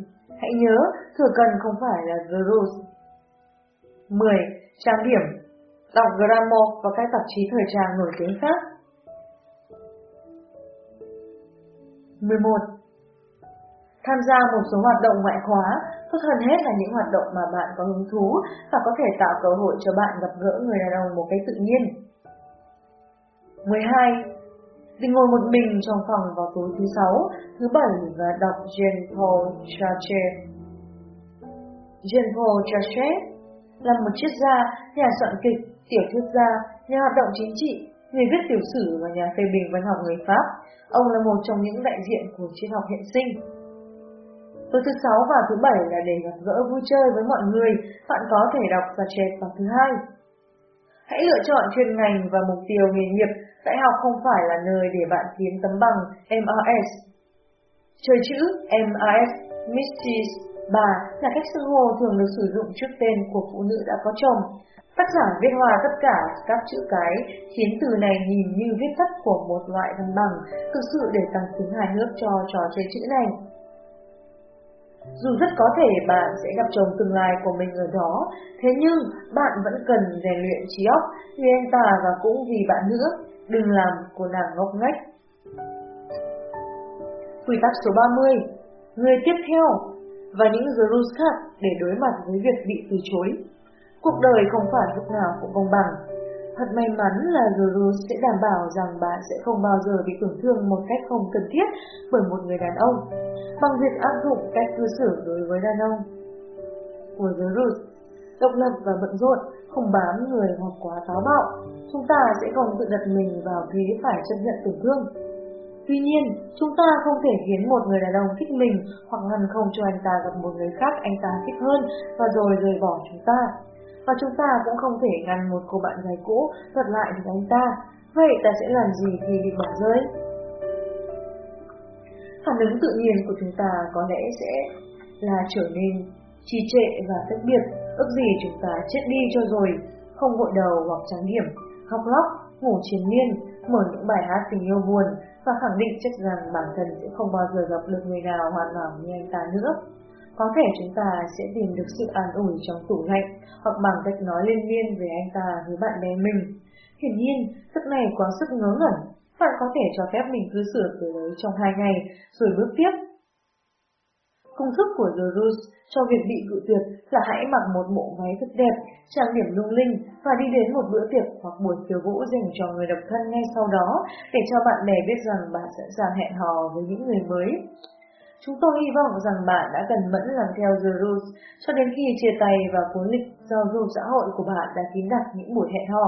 Hãy nhớ, thừa cần không phải là the rules. 10. Trang điểm Đọc gramo và các tạp chí thời trang nổi tiếng khác 11. Tham gia một số hoạt động ngoại khóa, tốt hơn hết là những hoạt động mà bạn có hứng thú và có thể tạo cơ hội cho bạn gặp gỡ người đàn ông một cách tự nhiên. 12. Đừng ngồi một mình trong phòng vào tối thứ sáu, thứ bảy và đọc Jean Paul Sartre. Jean Paul Sartre là một triết gia, nhà soạn kịch, tiểu thuyết gia, nhà hoạt động chính trị, người viết tiểu sử và nhà phê bình văn học người Pháp. Ông là một trong những đại diện của triết học hiện sinh. Tối thứ sáu và thứ bảy là để gặp gỡ vui chơi với mọi người, bạn có thể đọc và chép vào thứ hai. Hãy lựa chọn chuyên ngành và mục tiêu nghề nghiệp. Đại học không phải là nơi để bạn kiếm tấm bằng MRS. Chơi chữ MRS, Mrs. Bà là cách xưng hô thường được sử dụng trước tên của phụ nữ đã có chồng. Tác giả viết hòa tất cả các chữ cái khiến từ này nhìn như viết tắt của một loại văn bằng, thực sự để tăng tính hài hước cho trò chơi chữ này. Dù rất có thể bạn sẽ gặp chồng tương lai của mình ở đó, thế nhưng bạn vẫn cần rèn luyện trí óc vì anh ta và cũng vì bạn nữa, đừng làm của nàng ngốc nghếch. Quy tắc số 30 Người tiếp theo và những the rules khác để đối mặt với việc bị từ chối. Cuộc đời không phải lúc nào cũng công bằng. Thật may mắn là The Rules sẽ đảm bảo rằng bạn sẽ không bao giờ bị tổn thương một cách không cần thiết bởi một người đàn ông, bằng việc áp dụng cách cư xử đối với đàn ông. Của The Rules, độc lập và bận rộn, không bám người hoặc quá táo bạo, chúng ta sẽ không tự đặt mình vào thế phải chấp nhận tổn thương. Tuy nhiên, chúng ta không thể khiến một người đàn ông thích mình hoặc ngăn không cho anh ta gặp một người khác anh ta thích hơn và rồi rời bỏ chúng ta. Và chúng ta cũng không thể ngăn một cô bạn gái cũ thật lại với anh ta. Vậy ta sẽ làm gì khi bị bỏ rơi? Phản ứng tự nhiên của chúng ta có lẽ sẽ là trở nên trì trệ và tách biệt, ước gì chúng ta chết đi cho rồi, không gội đầu hoặc trắng điểm, khóc lóc, ngủ chiến miên, mở những bài hát tình yêu buồn và khẳng định chắc rằng bản thân sẽ không bao giờ gặp được người nào hoàn hảo như anh ta nữa. Có thể chúng ta sẽ tìm được sự an ủi trong tủ lạnh hoặc bằng cách nói liên miên về anh ta với bạn bè mình. Hiển nhiên, sức này quá sức ngớ ngẩn. Bạn có thể cho phép mình cứ sửa từ đấy trong hai ngày rồi bước tiếp. Công thức của The Rules cho việc bị cự tuyệt là hãy mặc một bộ váy thật đẹp, trang điểm lung linh và đi đến một bữa tiệc hoặc buổi khiêu vũ dành cho người độc thân ngay sau đó để cho bạn bè biết rằng bạn sẵn sàng hẹn hò với những người mới. Chúng tôi hy vọng rằng bạn đã cần mẫn làm theo The Rules cho đến khi chia tay và cuốn lịch giao du xã hội của bạn đã kín đặt những buổi hẹn hò.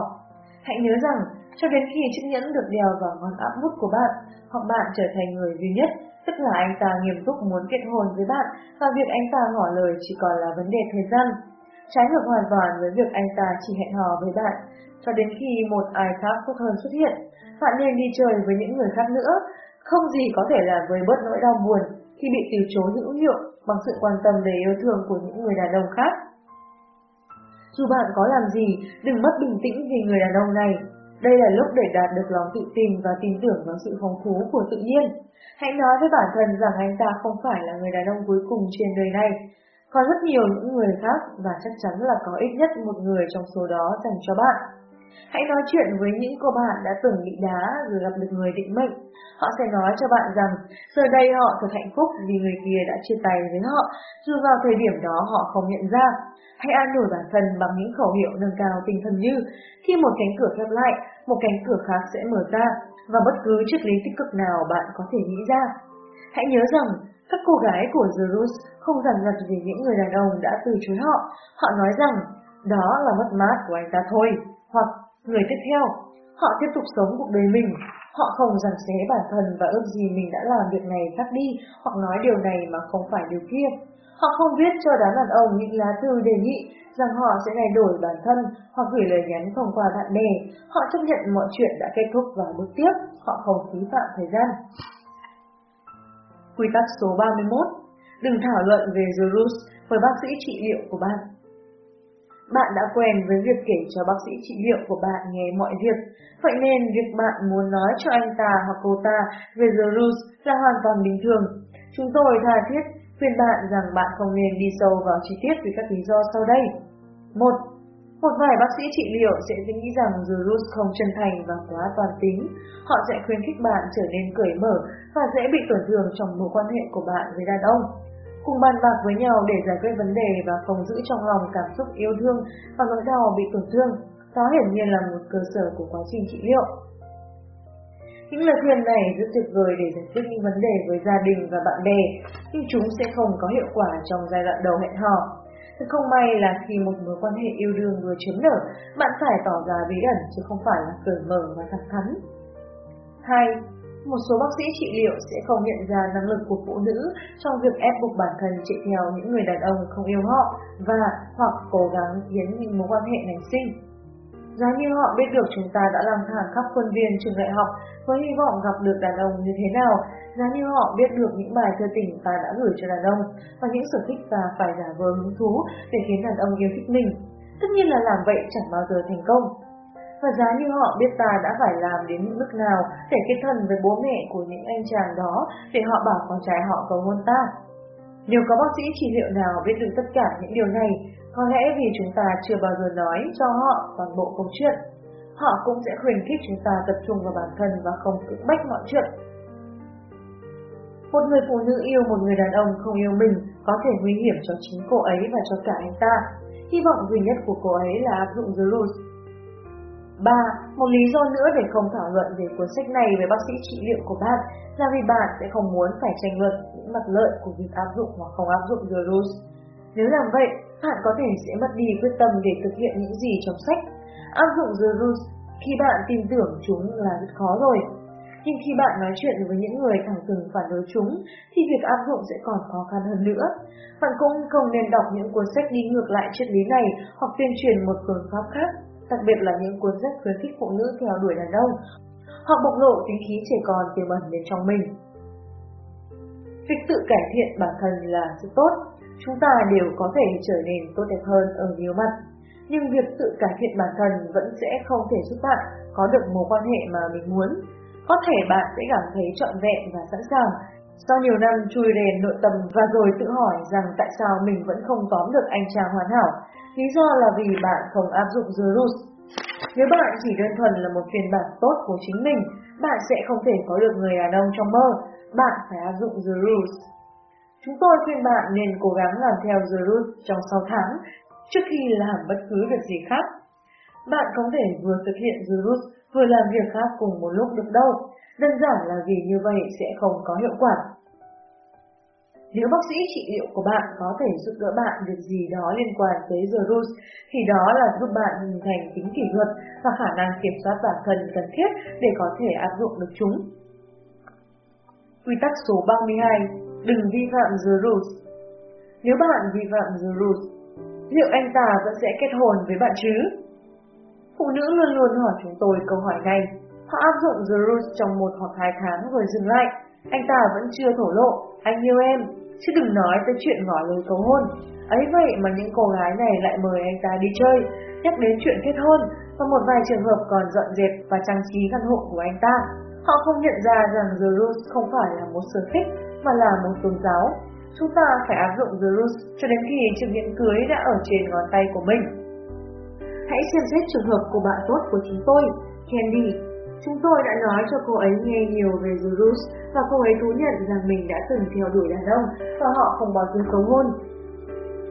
Hãy nhớ rằng, cho đến khi chiếc nhẫn được đeo vào ngón áp út của bạn, hoặc bạn trở thành người duy nhất, tức là anh ta nghiêm túc muốn kết hôn với bạn và việc anh ta ngỏ lời chỉ còn là vấn đề thời gian. Trái ngược hoàn toàn với việc anh ta chỉ hẹn hò với bạn, cho đến khi một ai khác tốt hơn xuất hiện, bạn nên đi chơi với những người khác nữa, không gì có thể làm với bớt nỗi đau buồn khi bị từ chối hữu hiệu bằng sự quan tâm về yêu thương của những người đàn ông khác. Dù bạn có làm gì, đừng mất bình tĩnh vì người đàn ông này. Đây là lúc để đạt được lòng tự tin và tin tưởng vào sự phong phú của tự nhiên. Hãy nói với bản thân rằng anh ta không phải là người đàn ông cuối cùng trên đời này. Có rất nhiều những người khác và chắc chắn là có ít nhất một người trong số đó dành cho bạn. Hãy nói chuyện với những cô bạn đã từng bị đá rồi gặp được người định mệnh. Họ sẽ nói cho bạn rằng giờ đây họ thật hạnh phúc vì người kia đã chia tay với họ, dù vào thời điểm đó họ không nhận ra. Hãy an ủi bản thân bằng những khẩu hiệu nâng cao tinh thần như khi một cánh cửa khép lại, một cánh cửa khác sẽ mở ra và bất cứ triết lý tích cực nào bạn có thể nghĩ ra. Hãy nhớ rằng các cô gái của Zerus không giản giật vì những người đàn ông đã từ chối họ. Họ nói rằng đó là mất mát của anh ta thôi, hoặc người tiếp theo. Họ tiếp tục sống cuộc đời mình. Họ không giằng xé bản thân và ước gì mình đã làm việc này khác đi hoặc nói điều này mà không phải điều kia. Họ không viết cho đám đàn ông những lá thư đề nghị rằng họ sẽ thay đổi bản thân hoặc gửi lời nhắn thông qua bạn bè. Họ chấp nhận mọi chuyện đã kết thúc và bước tiếp. Họ không phí phạm thời gian. Quy tắc số 31 Đừng thảo luận về virus với bác sĩ trị liệu của bạn. Bạn đã quen với việc kể cho bác sĩ trị liệu của bạn nghe mọi việc, vậy nên việc bạn muốn nói cho anh ta hoặc cô ta về virus là hoàn toàn bình thường. Chúng tôi tha thiết khuyên bạn rằng bạn không nên đi sâu vào chi tiết vì các lý do sau đây. 1. Một vài bác sĩ trị liệu sẽ nghĩ rằng The Rules không chân thành và quá toàn tính. Họ sẽ khuyến khích bạn trở nên cởi mở và dễ bị tổn thương trong mối quan hệ của bạn với đàn ông cùng bàn bạc với nhau để giải quyết vấn đề và không giữ trong lòng cảm xúc yêu thương và nỗi đau bị tổn thương. Đó hiển nhiên là một cơ sở của quá trình trị liệu. Những lời khuyên này rất tuyệt vời để giải quyết những vấn đề với gia đình và bạn bè, nhưng chúng sẽ không có hiệu quả trong giai đoạn đầu hẹn hò. Thật không may là khi một mối quan hệ yêu đương vừa chấm nở, bạn phải tỏ ra bí ẩn chứ không phải là cởi mở và thẳng thắn. 2 một số bác sĩ trị liệu sẽ không nhận ra năng lực của phụ nữ trong việc ép buộc bản thân chạy theo những người đàn ông không yêu họ và hoặc cố gắng khiến những mối quan hệ nảy sinh. Giá như họ biết được chúng ta đã lang thang khắp khuôn viên trường đại học với hy vọng gặp được đàn ông như thế nào, giá như họ biết được những bài thơ tình ta đã gửi cho đàn ông và những sở thích ta phải giả vờ hứng thú để khiến đàn ông yêu thích mình. Tất nhiên là làm vậy chẳng bao giờ thành công, và giá như họ biết ta đã phải làm đến những mức nào để kết thân với bố mẹ của những anh chàng đó để họ bảo con trai họ cầu hôn ta. Nếu có bác sĩ trị liệu nào biết được tất cả những điều này, có lẽ vì chúng ta chưa bao giờ nói cho họ toàn bộ câu chuyện. Họ cũng sẽ khuyến khích chúng ta tập trung vào bản thân và không cưỡng bách mọi chuyện. Một người phụ nữ yêu một người đàn ông không yêu mình có thể nguy hiểm cho chính cô ấy và cho cả anh ta. Hy vọng duy nhất của cô ấy là áp dụng The Rules 3. Một lý do nữa để không thảo luận về cuốn sách này với bác sĩ trị liệu của bạn là vì bạn sẽ không muốn phải tranh luận những mặt lợi của việc áp dụng hoặc không áp dụng The Rules. Nếu làm vậy, bạn có thể sẽ mất đi quyết tâm để thực hiện những gì trong sách. Áp dụng The Rules khi bạn tin tưởng chúng là rất khó rồi. Nhưng khi bạn nói chuyện với những người thẳng thừng phản đối chúng, thì việc áp dụng sẽ còn khó khăn hơn nữa. Bạn cũng không nên đọc những cuốn sách đi ngược lại triết lý này hoặc tuyên truyền một phương pháp khác đặc biệt là những cuốn sách khuyến khích phụ nữ theo đuổi đàn ông, hoặc bộc lộ tính khí trẻ con tiềm ẩn bên trong mình. Việc tự cải thiện bản thân là rất tốt, chúng ta đều có thể trở nên tốt đẹp hơn ở nhiều mặt. Nhưng việc tự cải thiện bản thân vẫn sẽ không thể giúp bạn có được mối quan hệ mà mình muốn. Có thể bạn sẽ cảm thấy trọn vẹn và sẵn sàng sau nhiều năm chui rèn nội tâm và rồi tự hỏi rằng tại sao mình vẫn không tóm được anh chàng hoàn hảo, lý do là vì bạn không áp dụng The Rules. Nếu bạn chỉ đơn thuần là một phiên bản tốt của chính mình, bạn sẽ không thể có được người đàn ông trong mơ, bạn phải áp dụng The Rules. Chúng tôi khuyên bạn nên cố gắng làm theo The Root trong 6 tháng trước khi làm bất cứ việc gì khác. Bạn không thể vừa thực hiện The Root vừa làm việc khác cùng một lúc được đâu. Đơn giản là vì như vậy sẽ không có hiệu quả. Nếu bác sĩ trị liệu của bạn có thể giúp đỡ bạn việc gì đó liên quan tới The Rules, thì đó là giúp bạn hình thành tính kỷ luật và khả năng kiểm soát bản thân cần thiết để có thể áp dụng được chúng. Quy tắc số 32. Đừng vi phạm The Rules Nếu bạn vi phạm The Rules, liệu anh ta vẫn sẽ kết hôn với bạn chứ? Phụ nữ luôn luôn hỏi chúng tôi câu hỏi này. Họ áp dụng The Rules trong một hoặc hai tháng rồi dừng lại. Anh ta vẫn chưa thổ lộ, anh yêu em, chứ đừng nói tới chuyện ngỏ lời cầu hôn. Ấy vậy mà những cô gái này lại mời anh ta đi chơi, nhắc đến chuyện kết hôn, và một vài trường hợp còn dọn dẹp và trang trí căn hộ của anh ta. Họ không nhận ra rằng The Rules không phải là một sở thích, mà là một tôn giáo. Chúng ta phải áp dụng The Rules cho đến khi chiếc nhẫn cưới đã ở trên ngón tay của mình. Hãy xem xét trường hợp của bạn tốt của chúng tôi, Candy, Chúng tôi đã nói cho cô ấy nghe nhiều về Zurus và cô ấy thú nhận rằng mình đã từng theo đuổi đàn ông và họ không bao giờ cầu hôn.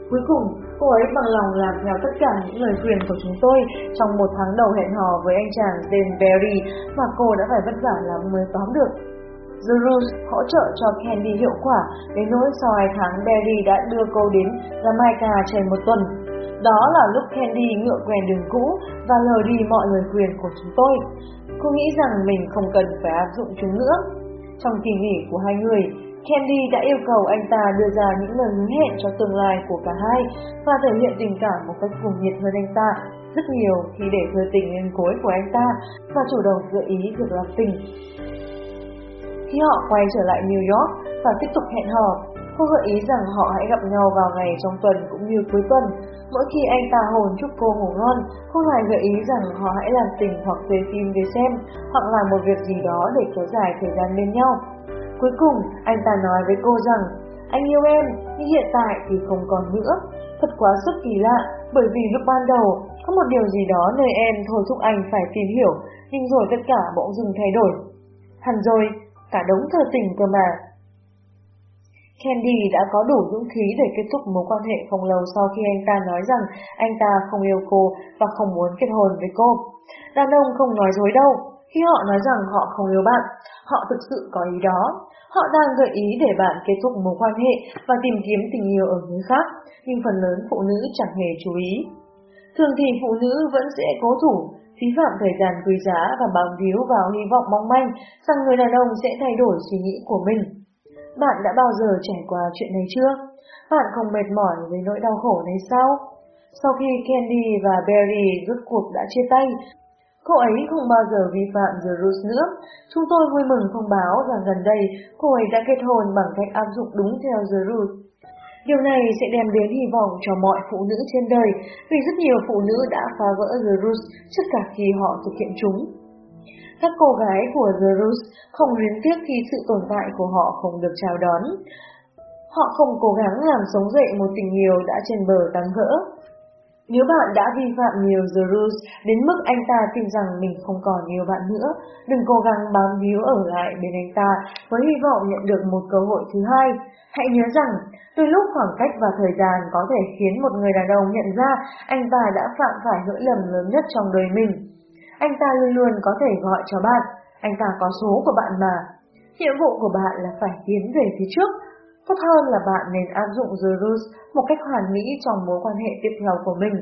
Cuối cùng, cô ấy bằng lòng làm theo tất cả những lời khuyên của chúng tôi trong một tháng đầu hẹn hò với anh chàng tên Barry mà cô đã phải vất vả lắm mới tóm được. The Rules hỗ trợ cho Candy hiệu quả đến nỗi sau hai tháng Barry đã đưa cô đến Jamaica trên một tuần. Đó là lúc Candy ngựa quen đường cũ và lờ đi mọi lời khuyên của chúng tôi. Cô nghĩ rằng mình không cần phải áp dụng chúng nữa. Trong kỳ nghỉ của hai người, Candy đã yêu cầu anh ta đưa ra những lời hứa hẹn cho tương lai của cả hai và thể hiện tình cảm một cách cuồng nhiệt hơn anh ta rất nhiều khi để thừa tình lên cối của anh ta và chủ động gợi ý việc làm tình. Khi họ quay trở lại New York và tiếp tục hẹn hò, cô gợi ý rằng họ hãy gặp nhau vào ngày trong tuần cũng như cuối tuần Mỗi khi anh ta hồn chúc cô ngủ ngon, cô lại gợi ý rằng họ hãy làm tình hoặc thuê phim về xem, hoặc làm một việc gì đó để kéo dài thời gian bên nhau. Cuối cùng, anh ta nói với cô rằng, anh yêu em, nhưng hiện tại thì không còn nữa. Thật quá sức kỳ lạ, bởi vì lúc ban đầu, có một điều gì đó nơi em thôi thúc anh phải tìm hiểu, nhưng rồi tất cả bỗng dừng thay đổi. Hẳn rồi, cả đống thơ tình cơ mà, Candy đã có đủ dũng khí để kết thúc mối quan hệ không lâu sau khi anh ta nói rằng anh ta không yêu cô và không muốn kết hôn với cô. Đàn ông không nói dối đâu, khi họ nói rằng họ không yêu bạn, họ thực sự có ý đó. Họ đang gợi ý để bạn kết thúc mối quan hệ và tìm kiếm tình yêu ở người khác, nhưng phần lớn phụ nữ chẳng hề chú ý. Thường thì phụ nữ vẫn sẽ cố thủ, phí phạm thời gian quý giá và bám víu vào hy vọng mong manh rằng người đàn ông sẽ thay đổi suy nghĩ của mình. Bạn đã bao giờ trải qua chuyện này chưa? Bạn không mệt mỏi với nỗi đau khổ này sao? Sau khi Candy và Barry rút cuộc đã chia tay, cô ấy không bao giờ vi phạm The Rules nữa. Chúng tôi vui mừng thông báo rằng gần đây cô ấy đã kết hôn bằng cách áp dụng đúng theo The Rules. Điều này sẽ đem đến hy vọng cho mọi phụ nữ trên đời vì rất nhiều phụ nữ đã phá vỡ The Roots trước cả khi họ thực hiện chúng. Các cô gái của The Roots không luyến tiếc khi sự tồn tại của họ không được chào đón. Họ không cố gắng làm sống dậy một tình yêu đã trên bờ tan vỡ. Nếu bạn đã vi phạm nhiều The Rules đến mức anh ta tin rằng mình không còn yêu bạn nữa, đừng cố gắng bám víu ở lại bên anh ta với hy vọng nhận được một cơ hội thứ hai. Hãy nhớ rằng, Tuy lúc khoảng cách và thời gian có thể khiến một người đàn ông nhận ra anh ta đã phạm phải lỗi lầm lớn nhất trong đời mình. Anh ta luôn luôn có thể gọi cho bạn, anh ta có số của bạn mà. Nhiệm vụ của bạn là phải tiến về phía trước. Tốt hơn là bạn nên áp dụng The Rules một cách hoàn mỹ trong mối quan hệ tiếp theo của mình,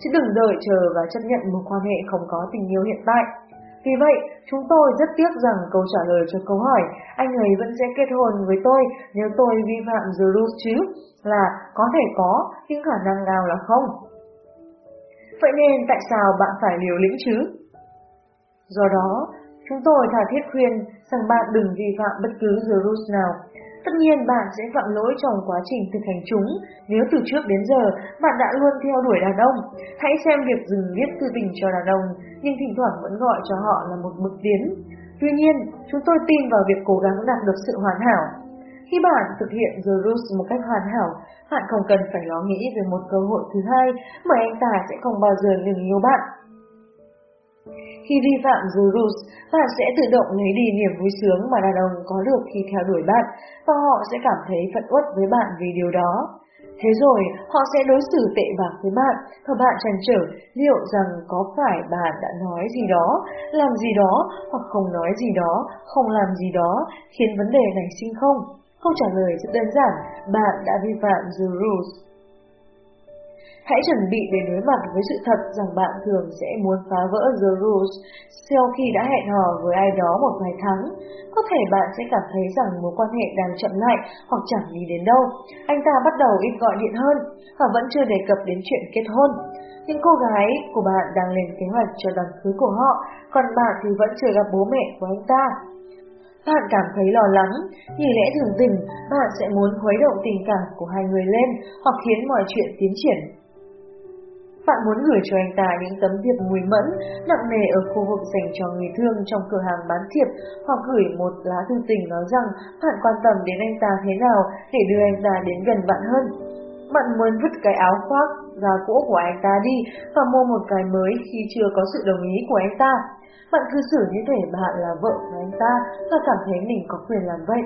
chứ đừng đợi chờ và chấp nhận một quan hệ không có tình yêu hiện tại. Vì vậy, chúng tôi rất tiếc rằng câu trả lời cho câu hỏi anh ấy vẫn sẽ kết hôn với tôi nếu tôi vi phạm The Rules chứ là có thể có, nhưng khả năng nào là không. Vậy nên tại sao bạn phải liều lĩnh chứ? Do đó, chúng tôi thả thiết khuyên rằng bạn đừng vi phạm bất cứ the rules nào. Tất nhiên bạn sẽ phạm lỗi trong quá trình thực hành chúng nếu từ trước đến giờ bạn đã luôn theo đuổi đàn ông. Hãy xem việc dừng viết thư tình cho đàn ông nhưng thỉnh thoảng vẫn gọi cho họ là một bước tiến. Tuy nhiên, chúng tôi tin vào việc cố gắng đạt được sự hoàn hảo. Khi bạn thực hiện The Rules một cách hoàn hảo, bạn không cần phải lo nghĩ về một cơ hội thứ hai bởi anh ta sẽ không bao giờ ngừng yêu bạn. Khi vi phạm the rules, bạn sẽ tự động lấy đi niềm vui sướng mà đàn ông có được khi theo đuổi bạn, và họ sẽ cảm thấy phận uất với bạn vì điều đó. Thế rồi, họ sẽ đối xử tệ bạc với bạn, và bạn chần trở liệu rằng có phải bạn đã nói gì đó, làm gì đó, hoặc không nói gì đó, không làm gì đó, khiến vấn đề này sinh không? Câu trả lời rất đơn giản, bạn đã vi phạm the rules. Hãy chuẩn bị để đối mặt với sự thật rằng bạn thường sẽ muốn phá vỡ The Rules sau khi đã hẹn hò với ai đó một vài tháng. Có thể bạn sẽ cảm thấy rằng mối quan hệ đang chậm lại hoặc chẳng đi đến đâu. Anh ta bắt đầu ít gọi điện hơn và vẫn chưa đề cập đến chuyện kết hôn. Những cô gái của bạn đang lên kế hoạch cho đám cưới của họ, còn bạn thì vẫn chưa gặp bố mẹ của anh ta. Bạn cảm thấy lo lắng, vì lẽ thường tình, bạn sẽ muốn khuấy động tình cảm của hai người lên hoặc khiến mọi chuyện tiến triển. Bạn muốn gửi cho anh ta những tấm thiệp mùi mẫn, nặng nề ở khu vực dành cho người thương trong cửa hàng bán thiệp, hoặc gửi một lá thư tình nói rằng bạn quan tâm đến anh ta thế nào để đưa anh ta đến gần bạn hơn. Bạn muốn vứt cái áo khoác da cũ của anh ta đi và mua một cái mới khi chưa có sự đồng ý của anh ta. Bạn cư xử như thể bạn là vợ của anh ta và cảm thấy mình có quyền làm vậy.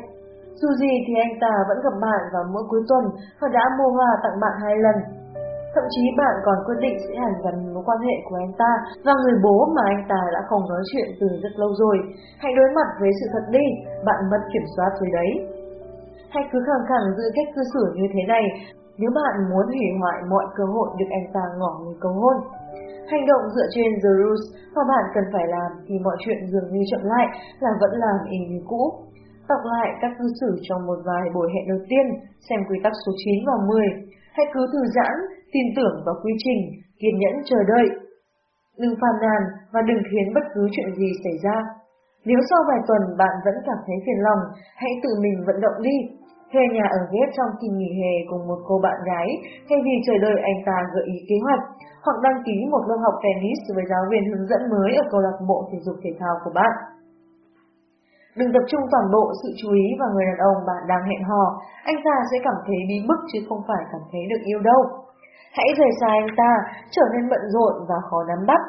Dù gì thì anh ta vẫn gặp bạn vào mỗi cuối tuần và đã mua hoa tặng bạn hai lần. Thậm chí bạn còn quyết định sẽ hàn gắn mối quan hệ của anh ta và người bố mà anh ta đã không nói chuyện từ rất lâu rồi. Hãy đối mặt với sự thật đi, bạn mất kiểm soát rồi đấy. Hãy cứ khẳng khẳng giữ cách cư xử như thế này nếu bạn muốn hủy hoại mọi cơ hội được anh ta ngỏ lời cầu hôn. Hành động dựa trên The Rules mà bạn cần phải làm thì mọi chuyện dường như chậm lại là vẫn làm y như cũ. Đọc lại các cư xử trong một vài buổi hẹn đầu tiên, xem quy tắc số 9 và 10. Hãy cứ thư giãn, tin tưởng vào quy trình, kiên nhẫn chờ đợi. Đừng phàn nàn và đừng khiến bất cứ chuyện gì xảy ra. Nếu sau vài tuần bạn vẫn cảm thấy phiền lòng, hãy tự mình vận động đi. Thuê nhà ở ghép trong kỳ nghỉ hè cùng một cô bạn gái thay vì chờ đợi anh ta gợi ý kế hoạch, hoặc đăng ký một lớp học tennis với giáo viên hướng dẫn mới ở câu lạc bộ thể dục thể thao của bạn. Đừng tập trung toàn bộ sự chú ý vào người đàn ông bạn đang hẹn hò, anh ta sẽ cảm thấy bí bức chứ không phải cảm thấy được yêu đâu. Hãy rời xa anh ta, trở nên bận rộn và khó nắm bắt,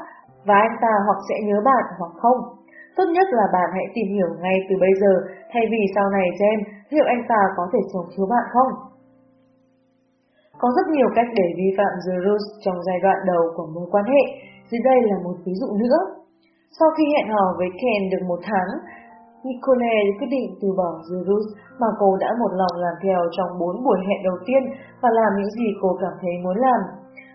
và anh ta hoặc sẽ nhớ bạn hoặc không. Tốt nhất là bạn hãy tìm hiểu ngay từ bây giờ, thay vì sau này xem liệu anh ta có thể sống thiếu bạn không. Có rất nhiều cách để vi phạm The Rules trong giai đoạn đầu của mối quan hệ, dưới đây là một ví dụ nữa. Sau khi hẹn hò với Ken được một tháng, Nicole quyết định từ bỏ Zeus mà cô đã một lòng làm theo trong bốn buổi hẹn đầu tiên và làm những gì cô cảm thấy muốn làm.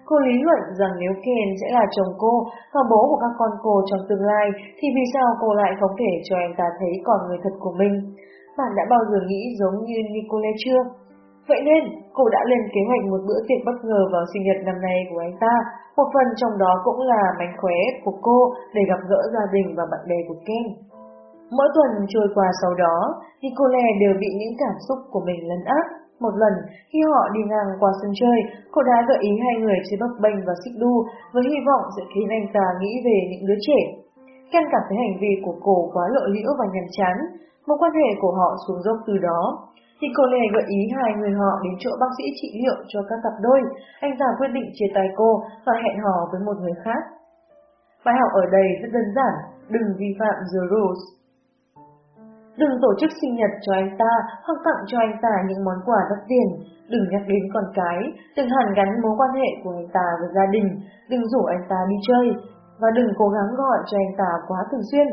Cô lý luận rằng nếu Ken sẽ là chồng cô và bố của các con cô trong tương lai, thì vì sao cô lại không thể cho anh ta thấy còn người thật của mình? Bạn đã bao giờ nghĩ giống như Nicole chưa? Vậy nên, cô đã lên kế hoạch một bữa tiệc bất ngờ vào sinh nhật năm nay của anh ta. Một phần trong đó cũng là mánh khóe của cô để gặp gỡ gia đình và bạn bè của Ken. Mỗi tuần trôi qua sau đó, Nicole đều bị những cảm xúc của mình lấn áp. Một lần, khi họ đi ngang qua sân chơi, cô đã gợi ý hai người chơi bấp bênh và xích đu với hy vọng sẽ khiến anh ta nghĩ về những đứa trẻ. Ken cảm thấy hành vi của cô quá lộ liễu và nhàm chán, mối quan hệ của họ xuống dốc từ đó. Nicole gợi ý hai người họ đến chỗ bác sĩ trị liệu cho các cặp đôi, anh ta quyết định chia tay cô và hẹn hò với một người khác. Bài học ở đây rất đơn giản, đừng vi phạm the rules. Đừng tổ chức sinh nhật cho anh ta hoặc tặng cho anh ta những món quà đắt tiền. Đừng nhắc đến con cái, đừng hàn gắn mối quan hệ của anh ta với gia đình, đừng rủ anh ta đi chơi, và đừng cố gắng gọi cho anh ta quá thường xuyên.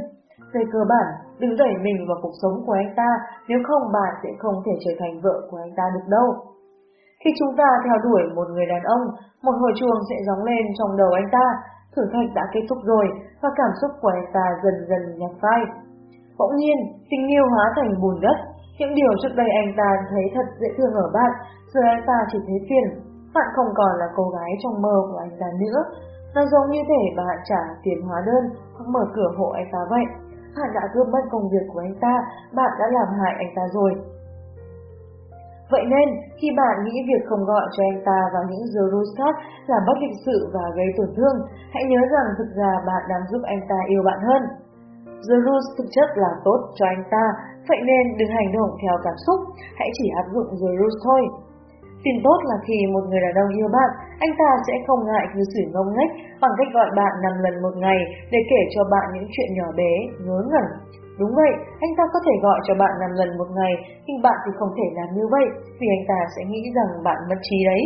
Về cơ bản, đừng đẩy mình vào cuộc sống của anh ta, nếu không bạn sẽ không thể trở thành vợ của anh ta được đâu. Khi chúng ta theo đuổi một người đàn ông, một hồi chuông sẽ gióng lên trong đầu anh ta, thử thách đã kết thúc rồi và cảm xúc của anh ta dần dần nhạt phai. Bỗng nhiên, tình yêu hóa thành bùn đất. Những điều trước đây anh ta thấy thật dễ thương ở bạn, giờ anh ta chỉ thấy phiền. Bạn không còn là cô gái trong mơ của anh ta nữa. Nó giống như thể bạn trả tiền hóa đơn hoặc mở cửa hộ anh ta vậy. Bạn đã cướp mất công việc của anh ta, bạn đã làm hại anh ta rồi. Vậy nên, khi bạn nghĩ việc không gọi cho anh ta vào những giờ khác là bất lịch sự và gây tổn thương, hãy nhớ rằng thực ra bạn đang giúp anh ta yêu bạn hơn. The rules thực chất là tốt cho anh ta, vậy nên đừng hành động theo cảm xúc, hãy chỉ áp dụng The rules thôi. Tin tốt là khi một người đàn ông yêu bạn, anh ta sẽ không ngại cư xử ngông nghếch bằng cách gọi bạn 5 lần một ngày để kể cho bạn những chuyện nhỏ bé, ngớ ngẩn. Đúng vậy, anh ta có thể gọi cho bạn 5 lần một ngày, nhưng bạn thì không thể làm như vậy vì anh ta sẽ nghĩ rằng bạn mất trí đấy.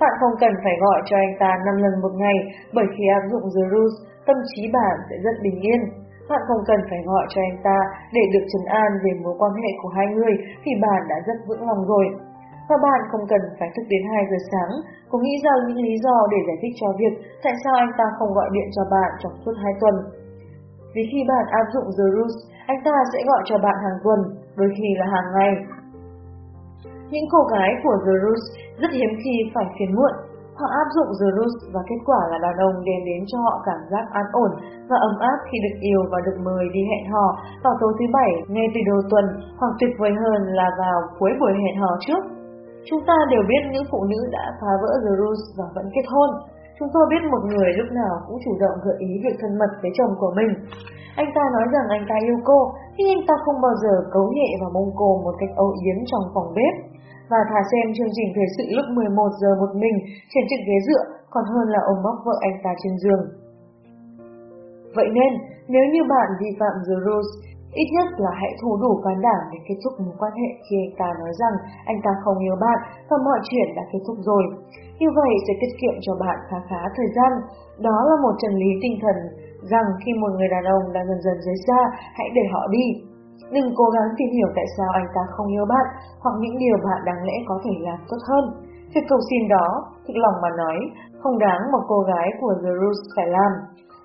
Bạn không cần phải gọi cho anh ta 5 lần một ngày bởi khi áp dụng The Rules, tâm trí bạn sẽ rất bình yên. Bạn không cần phải gọi cho anh ta để được trấn an về mối quan hệ của hai người thì bạn đã rất vững lòng rồi. Và bạn không cần phải thức đến 2 giờ sáng, cũng nghĩ ra những lý do để giải thích cho việc tại sao anh ta không gọi điện cho bạn trong suốt 2 tuần. Vì khi bạn áp dụng The Rules, anh ta sẽ gọi cho bạn hàng tuần, đôi khi là hàng ngày. Những cô gái của The Rules rất hiếm khi phải phiền muộn. Họ áp dụng The Rules và kết quả là đàn ông đem đến cho họ cảm giác an ổn và ấm áp khi được yêu và được mời đi hẹn hò vào tối thứ bảy ngay từ đầu tuần hoặc tuyệt vời hơn là vào cuối buổi hẹn hò trước. Chúng ta đều biết những phụ nữ đã phá vỡ The Rules và vẫn kết hôn. Chúng tôi biết một người lúc nào cũng chủ động gợi ý việc thân mật với chồng của mình. Anh ta nói rằng anh ta yêu cô, nhưng anh ta không bao giờ cấu nhẹ vào mông cô một cách âu yếm trong phòng bếp. Và thà xem chương trình thời sự lúc 11 giờ một mình trên chiếc ghế dựa còn hơn là ôm bóc vợ anh ta trên giường. Vậy nên, nếu như bạn vi phạm The Rules, ít nhất là hãy thủ đủ can đảm để kết thúc mối quan hệ khi anh ta nói rằng anh ta không yêu bạn và mọi chuyện đã kết thúc rồi. Như vậy sẽ tiết kiệm cho bạn khá khá thời gian. Đó là một chân lý tinh thần rằng khi một người đàn ông đã dần dần rời xa, hãy để họ đi. Đừng cố gắng tìm hiểu tại sao anh ta không yêu bạn hoặc những điều bạn đáng lẽ có thể làm tốt hơn. Việc cầu xin đó, thực lòng mà nói, không đáng một cô gái của The Roots phải làm.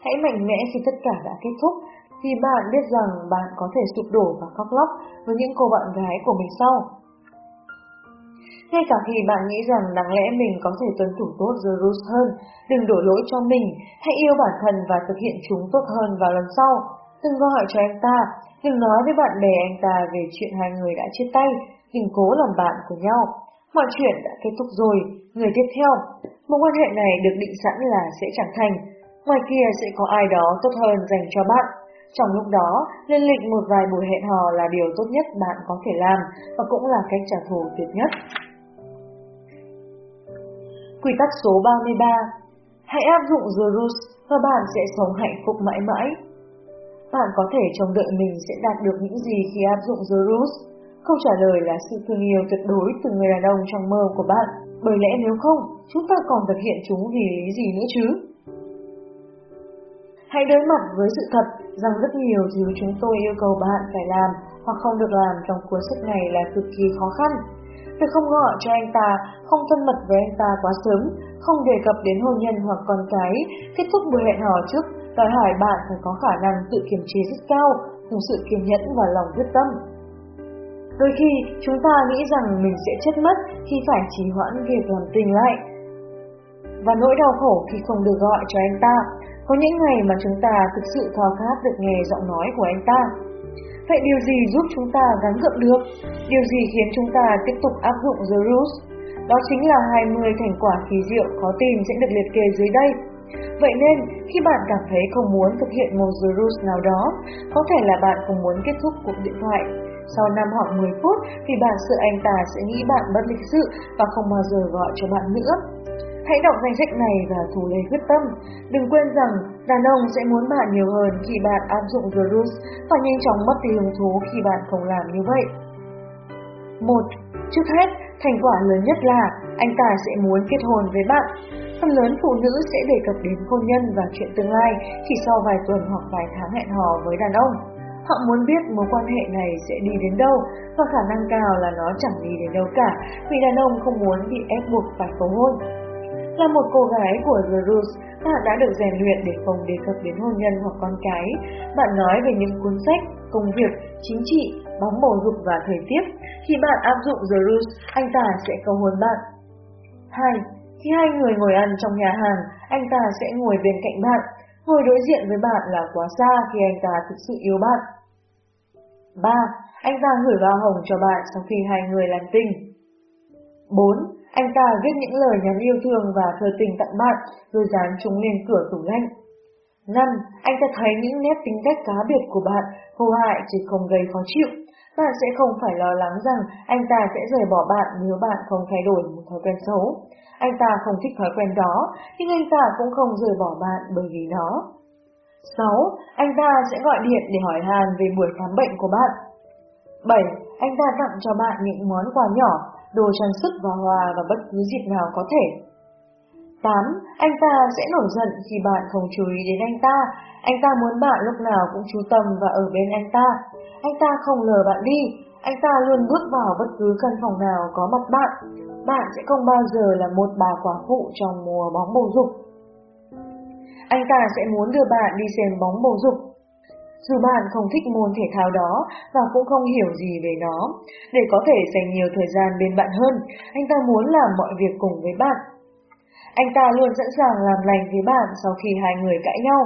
Hãy mạnh mẽ khi tất cả đã kết thúc, vì bạn biết rằng bạn có thể sụp đổ và khóc lóc với những cô bạn gái của mình sau. Ngay cả khi bạn nghĩ rằng đáng lẽ mình có thể tuân thủ tốt The Rules hơn, đừng đổ lỗi cho mình, hãy yêu bản thân và thực hiện chúng tốt hơn vào lần sau. Đừng gọi cho anh ta, nhưng nói với bạn bè anh ta về chuyện hai người đã chia tay, đừng cố làm bạn của nhau. Mọi chuyện đã kết thúc rồi, người tiếp theo. Mối quan hệ này được định sẵn là sẽ chẳng thành. Ngoài kia sẽ có ai đó tốt hơn dành cho bạn. Trong lúc đó, lên lịch một vài buổi hẹn hò là điều tốt nhất bạn có thể làm và cũng là cách trả thù tuyệt nhất. Quy tắc số 33 Hãy áp dụng The Rules và bạn sẽ sống hạnh phúc mãi mãi. Bạn có thể trông đợi mình sẽ đạt được những gì khi áp dụng The Rules. Câu trả lời là sự thương yêu tuyệt đối từ người đàn ông trong mơ của bạn. Bởi lẽ nếu không, chúng ta còn thực hiện chúng vì lý gì nữa chứ? Hãy đối mặt với sự thật rằng rất nhiều thứ chúng tôi yêu cầu bạn phải làm hoặc không được làm trong cuốn sách này là cực kỳ khó khăn. Việc không gọi cho anh ta, không thân mật với anh ta quá sớm, không đề cập đến hôn nhân hoặc con cái, kết thúc buổi hẹn hò trước, đòi hỏi bạn phải có khả năng tự kiềm chế rất cao, cùng sự kiên nhẫn và lòng quyết tâm. Đôi khi, chúng ta nghĩ rằng mình sẽ chết mất khi phải trì hoãn việc làm tình lại. Và nỗi đau khổ khi không được gọi cho anh ta, có những ngày mà chúng ta thực sự khao khát được nghe giọng nói của anh ta. Vậy điều gì giúp chúng ta gắng gượng được? Điều gì khiến chúng ta tiếp tục áp dụng The Rules? Đó chính là 20 thành quả kỳ diệu khó tìm sẽ được liệt kê dưới đây. Vậy nên, khi bạn cảm thấy không muốn thực hiện một The Rules nào đó, có thể là bạn không muốn kết thúc cuộc điện thoại. Sau 5 hoặc 10 phút vì bạn sợ anh ta sẽ nghĩ bạn bất lịch sự và không bao giờ gọi cho bạn nữa. Hãy đọc danh sách này và thủ lấy quyết tâm. Đừng quên rằng đàn ông sẽ muốn bạn nhiều hơn khi bạn áp dụng The Rules và nhanh chóng mất đi hứng thú khi bạn không làm như vậy. 1. Trước hết, thành quả lớn nhất là anh ta sẽ muốn kết hôn với bạn. Phần lớn phụ nữ sẽ đề cập đến hôn nhân và chuyện tương lai chỉ sau vài tuần hoặc vài tháng hẹn hò với đàn ông. Họ muốn biết mối quan hệ này sẽ đi đến đâu và khả năng cao là nó chẳng đi đến đâu cả vì đàn ông không muốn bị ép buộc phải cầu hôn. Là một cô gái của The Roots, bạn đã được rèn luyện để không đề cập đến hôn nhân hoặc con cái. Bạn nói về những cuốn sách, công việc, chính trị, bóng bầu dục và thời tiết. Khi bạn áp dụng The Rules, anh ta sẽ cầu hôn bạn. 2. Khi hai người ngồi ăn trong nhà hàng, anh ta sẽ ngồi bên cạnh bạn. Ngồi đối diện với bạn là quá xa khi anh ta thực sự yêu bạn. 3. Anh ta gửi hoa hồng cho bạn sau khi hai người làm tình. 4. Anh ta viết những lời nhắn yêu thương và thơ tình tặng bạn, rồi dán chúng lên cửa tủ lạnh. 5. Anh ta thấy những nét tính cách cá biệt của bạn, hô hại chứ không gây khó chịu. Bạn sẽ không phải lo lắng rằng anh ta sẽ rời bỏ bạn nếu bạn không thay đổi một thói quen xấu. Anh ta không thích thói quen đó, nhưng anh ta cũng không rời bỏ bạn bởi vì nó. 6. Anh ta sẽ gọi điện để hỏi han về buổi khám bệnh của bạn. 7. Anh ta tặng cho bạn những món quà nhỏ, đồ trang sức và hoa vào bất cứ dịp nào có thể. 8. Anh ta sẽ nổi giận khi bạn không chú ý đến anh ta. Anh ta muốn bạn lúc nào cũng chú tâm và ở bên anh ta. Anh ta không lờ bạn đi. Anh ta luôn bước vào bất cứ căn phòng nào có mặt bạn. Bạn sẽ không bao giờ là một bà quả phụ trong mùa bóng bầu dục. Anh ta sẽ muốn đưa bạn đi xem bóng bầu dục. Dù bạn không thích môn thể thao đó và cũng không hiểu gì về nó, để có thể dành nhiều thời gian bên bạn hơn, anh ta muốn làm mọi việc cùng với bạn. Anh ta luôn sẵn sàng làm lành với bạn sau khi hai người cãi nhau.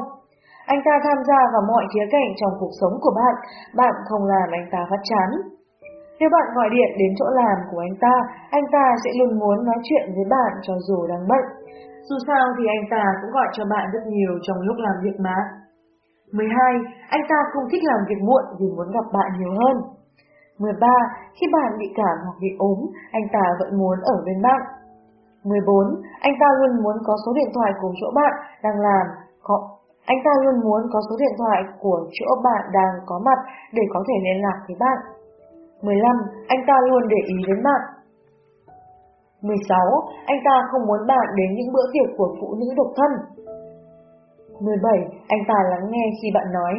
Anh ta tham gia vào mọi khía cạnh trong cuộc sống của bạn, bạn không làm anh ta phát chán. Nếu bạn gọi điện đến chỗ làm của anh ta, anh ta sẽ luôn muốn nói chuyện với bạn cho dù đang bận. Dù sao thì anh ta cũng gọi cho bạn rất nhiều trong lúc làm việc mà. 12. Anh ta không thích làm việc muộn vì muốn gặp bạn nhiều hơn. 13. Khi bạn bị cảm hoặc bị ốm, anh ta vẫn muốn ở bên bạn. 14. Anh ta luôn muốn có số điện thoại của chỗ bạn đang làm, có anh ta luôn muốn có số điện thoại của chỗ bạn đang có mặt để có thể liên lạc với bạn. 15. Anh ta luôn để ý đến bạn. 16. Anh ta không muốn bạn đến những bữa tiệc của phụ nữ độc thân. 17. Anh ta lắng nghe khi bạn nói.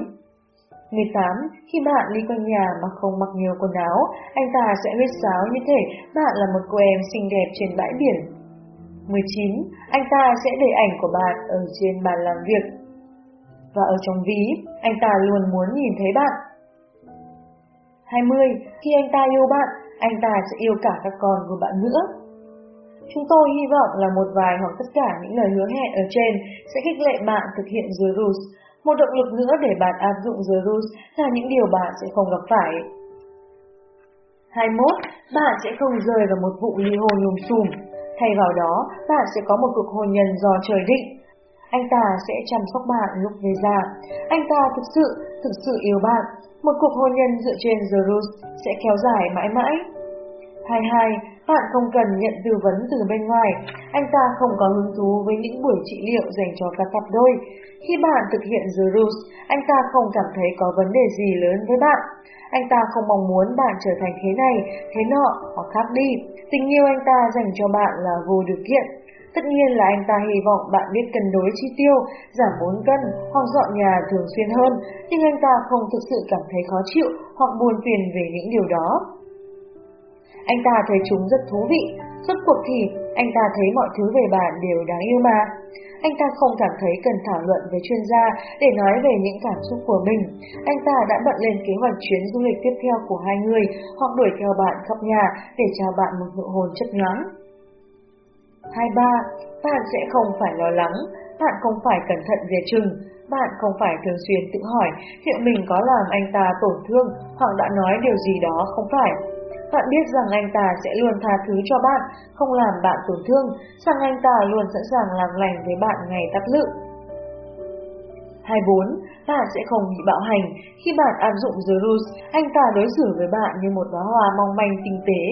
18. Khi bạn đi quanh nhà mà không mặc nhiều quần áo, anh ta sẽ huyết sáo như thể bạn là một cô em xinh đẹp trên bãi biển. 19. Anh ta sẽ để ảnh của bạn ở trên bàn làm việc. Và ở trong ví, anh ta luôn muốn nhìn thấy bạn. 20. Khi anh ta yêu bạn, anh ta sẽ yêu cả các con của bạn nữa. Chúng tôi hy vọng là một vài hoặc tất cả những lời hứa hẹn ở trên sẽ khích lệ bạn thực hiện The Rules. Một động lực nữa để bạn áp dụng The Rules là những điều bạn sẽ không gặp phải. 21. Bạn sẽ không rơi vào một vụ ly hôn lùm xùm. Thay vào đó, bạn sẽ có một cuộc hôn nhân do trời định. Anh ta sẽ chăm sóc bạn lúc về già. Anh ta thực sự, thực sự yêu bạn. Một cuộc hôn nhân dựa trên The Rules sẽ kéo dài mãi mãi. 22. Bạn không cần nhận tư vấn từ bên ngoài. Anh ta không có hứng thú với những buổi trị liệu dành cho các cặp đôi. Khi bạn thực hiện The Rules, anh ta không cảm thấy có vấn đề gì lớn với bạn. Anh ta không mong muốn bạn trở thành thế này, thế nọ hoặc khác đi. Tình yêu anh ta dành cho bạn là vô điều kiện. Tất nhiên là anh ta hy vọng bạn biết cân đối chi tiêu, giảm 4 cân hoặc dọn nhà thường xuyên hơn, nhưng anh ta không thực sự cảm thấy khó chịu hoặc buồn phiền về những điều đó. Anh ta thấy chúng rất thú vị, suốt cuộc thì anh ta thấy mọi thứ về bạn đều đáng yêu mà. Anh ta không cảm thấy cần thảo luận với chuyên gia để nói về những cảm xúc của mình. Anh ta đã bận lên kế hoạch chuyến du lịch tiếp theo của hai người hoặc đuổi theo bạn khắp nhà để chào bạn một nụ hôn chất nhoáng. 23. Bạn sẽ không phải lo lắng, bạn không phải cẩn thận về chừng, bạn không phải thường xuyên tự hỏi liệu mình có làm anh ta tổn thương hoặc đã nói điều gì đó không phải. Bạn biết rằng anh ta sẽ luôn tha thứ cho bạn, không làm bạn tổn thương, rằng anh ta luôn sẵn sàng làm lành với bạn ngày tắc lự. 24. Bạn sẽ không bị bạo hành. Khi bạn áp dụng The Rules, anh ta đối xử với bạn như một đóa hoa mong manh tinh tế.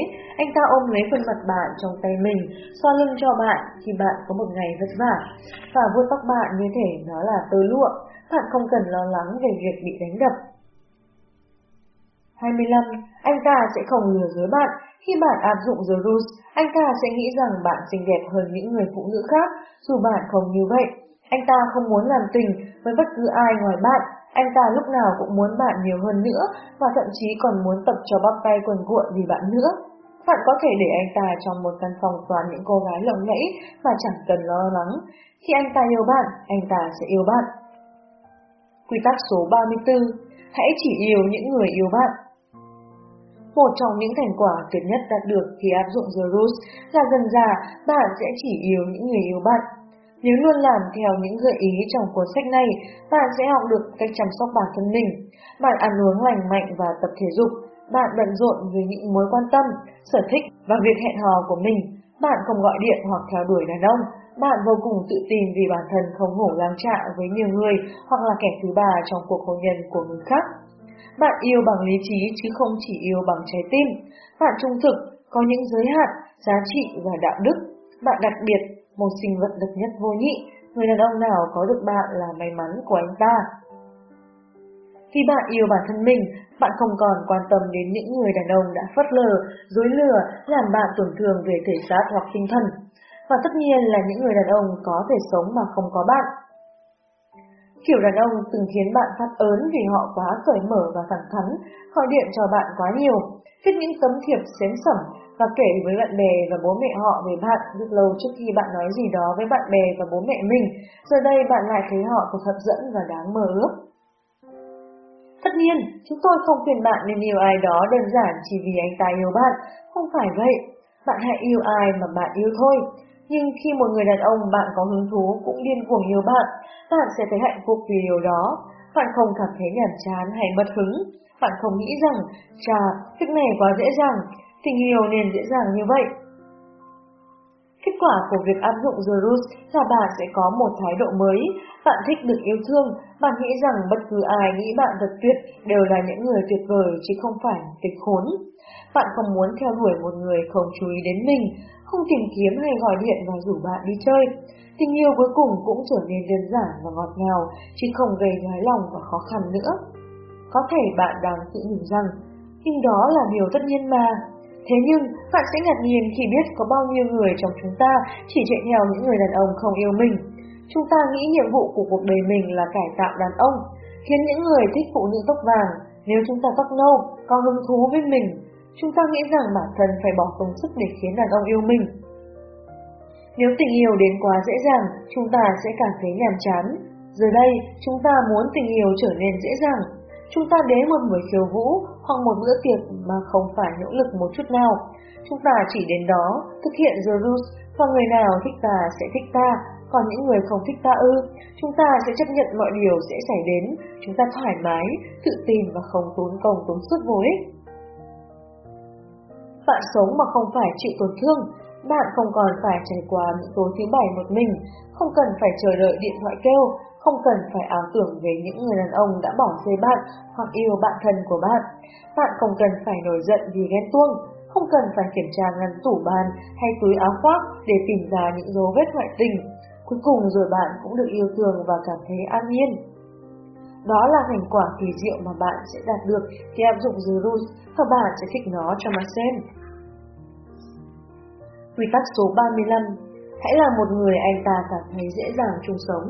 Anh ta ôm lấy khuôn mặt bạn trong tay mình, xoa lưng cho bạn khi bạn có một ngày vất vả, và vuốt tóc bạn như thể nó là tơ lụa. Bạn không cần lo lắng về việc bị đánh đập. 25. Anh ta sẽ không lừa dối bạn. Khi bạn áp dụng The Rules, anh ta sẽ nghĩ rằng bạn xinh đẹp hơn những người phụ nữ khác, dù bạn không như vậy. Anh ta không muốn làm tình với bất cứ ai ngoài bạn. Anh ta lúc nào cũng muốn bạn nhiều hơn nữa và thậm chí còn muốn tập cho bắp tay quần cuộn vì bạn nữa. Bạn có thể để anh ta trong một căn phòng toàn những cô gái lộng lẫy và chẳng cần lo lắng. Khi anh ta yêu bạn, anh ta sẽ yêu bạn. Quy tắc số 34 Hãy chỉ yêu những người yêu bạn. Một trong những thành quả tuyệt nhất đạt được khi áp dụng The Rules là dần dà bạn sẽ chỉ yêu những người yêu bạn. Nếu luôn làm theo những gợi ý trong cuốn sách này, bạn sẽ học được cách chăm sóc bản thân mình. Bạn ăn uống lành mạnh và tập thể dục. Bạn bận rộn với những mối quan tâm, sở thích và việc hẹn hò của mình. Bạn không gọi điện hoặc theo đuổi đàn ông. Bạn vô cùng tự tin vì bản thân không hổ lang trạ với nhiều người hoặc là kẻ thứ ba trong cuộc hôn nhân của người khác. Bạn yêu bằng lý trí chứ không chỉ yêu bằng trái tim. Bạn trung thực, có những giới hạn, giá trị và đạo đức. Bạn đặc biệt, một sinh vật độc nhất vô nhị. Người đàn ông nào có được bạn là may mắn của anh ta. Khi bạn yêu bản thân mình, bạn không còn quan tâm đến những người đàn ông đã phớt lờ, dối lừa, làm bạn tổn thương về thể xác hoặc tinh thần. Và tất nhiên là những người đàn ông có thể sống mà không có bạn. Kiểu đàn ông từng khiến bạn phát ớn vì họ quá cởi mở và thẳng thắn, gọi điện cho bạn quá nhiều, viết những tấm thiệp xém sẩm và kể với bạn bè và bố mẹ họ về bạn rất lâu trước khi bạn nói gì đó với bạn bè và bố mẹ mình. Giờ đây bạn lại thấy họ thật hấp dẫn và đáng mơ ước. Tất nhiên, chúng tôi không khuyên bạn nên yêu ai đó đơn giản chỉ vì anh ta yêu bạn, không phải vậy. Bạn hãy yêu ai mà bạn yêu thôi. Nhưng khi một người đàn ông bạn có hứng thú cũng điên cuồng yêu bạn, bạn sẽ thấy hạnh phúc vì điều đó. Bạn không cảm thấy nhàm chán hay mất hứng. Bạn không nghĩ rằng, chà, việc này quá dễ dàng, tình yêu nên dễ dàng như vậy. Kết quả của việc áp dụng The Rules là bạn sẽ có một thái độ mới. Bạn thích được yêu thương, bạn nghĩ rằng bất cứ ai nghĩ bạn thật tuyệt đều là những người tuyệt vời chứ không phải tịch khốn. Bạn không muốn theo đuổi một người không chú ý đến mình, không tìm kiếm hay gọi điện và rủ bạn đi chơi. Tình yêu cuối cùng cũng trở nên đơn giản và ngọt ngào, chứ không gây nhói lòng và khó khăn nữa. Có thể bạn đang tự nhủ rằng, nhưng đó là điều tất nhiên mà. Thế nhưng, bạn sẽ ngạc nhiên khi biết có bao nhiêu người trong chúng ta chỉ chạy theo những người đàn ông không yêu mình. Chúng ta nghĩ nhiệm vụ của cuộc đời mình là cải tạo đàn ông, khiến những người thích phụ nữ tóc vàng. Nếu chúng ta tóc nâu, có hứng thú với mình, chúng ta nghĩ rằng bản thân phải bỏ công sức để khiến đàn ông yêu mình. Nếu tình yêu đến quá dễ dàng, chúng ta sẽ cảm thấy nhàm chán. Giờ đây, chúng ta muốn tình yêu trở nên dễ dàng. Chúng ta đến một buổi khiêu vũ hoặc một bữa tiệc mà không phải nỗ lực một chút nào. Chúng ta chỉ đến đó, thực hiện the rules và người nào thích ta sẽ thích ta, còn những người không thích ta ư, chúng ta sẽ chấp nhận mọi điều sẽ xảy đến, chúng ta thoải mái, tự tin và không tốn công tốn sức vô ích. Bạn sống mà không phải chịu tổn thương, bạn không còn phải trải qua những tối thứ bảy một mình, không cần phải chờ đợi điện thoại kêu, không cần phải ảo tưởng về những người đàn ông đã bỏ rơi bạn hoặc yêu bạn thân của bạn. Bạn không cần phải nổi giận vì ghen tuông, không cần phải kiểm tra ngăn tủ bàn hay túi áo khoác để tìm ra những dấu vết ngoại tình. Cuối cùng rồi bạn cũng được yêu thương và cảm thấy an nhiên. Đó là thành quả kỳ diệu mà bạn sẽ đạt được khi áp dụng The Rules và bạn sẽ thích nó cho mà xem. Quy tắc số 35 Hãy là một người anh ta cảm thấy dễ dàng chung sống.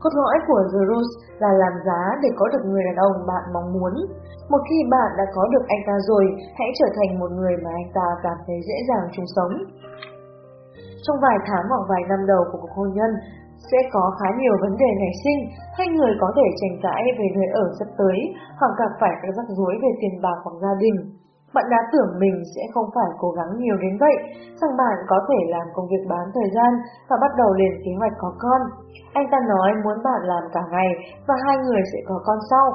Cốt lõi của The Rose là làm giá để có được người đàn ông bạn mong muốn. Một khi bạn đã có được anh ta rồi, hãy trở thành một người mà anh ta cảm thấy dễ dàng chung sống. Trong vài tháng hoặc vài năm đầu của cuộc hôn nhân, sẽ có khá nhiều vấn đề nảy sinh, hai người có thể tranh cãi về nơi ở sắp tới hoặc gặp phải các rắc rối về tiền bạc hoặc gia đình. Bạn đã tưởng mình sẽ không phải cố gắng nhiều đến vậy, rằng bạn có thể làm công việc bán thời gian và bắt đầu lên kế hoạch có con. Anh ta nói muốn bạn làm cả ngày và hai người sẽ có con sau.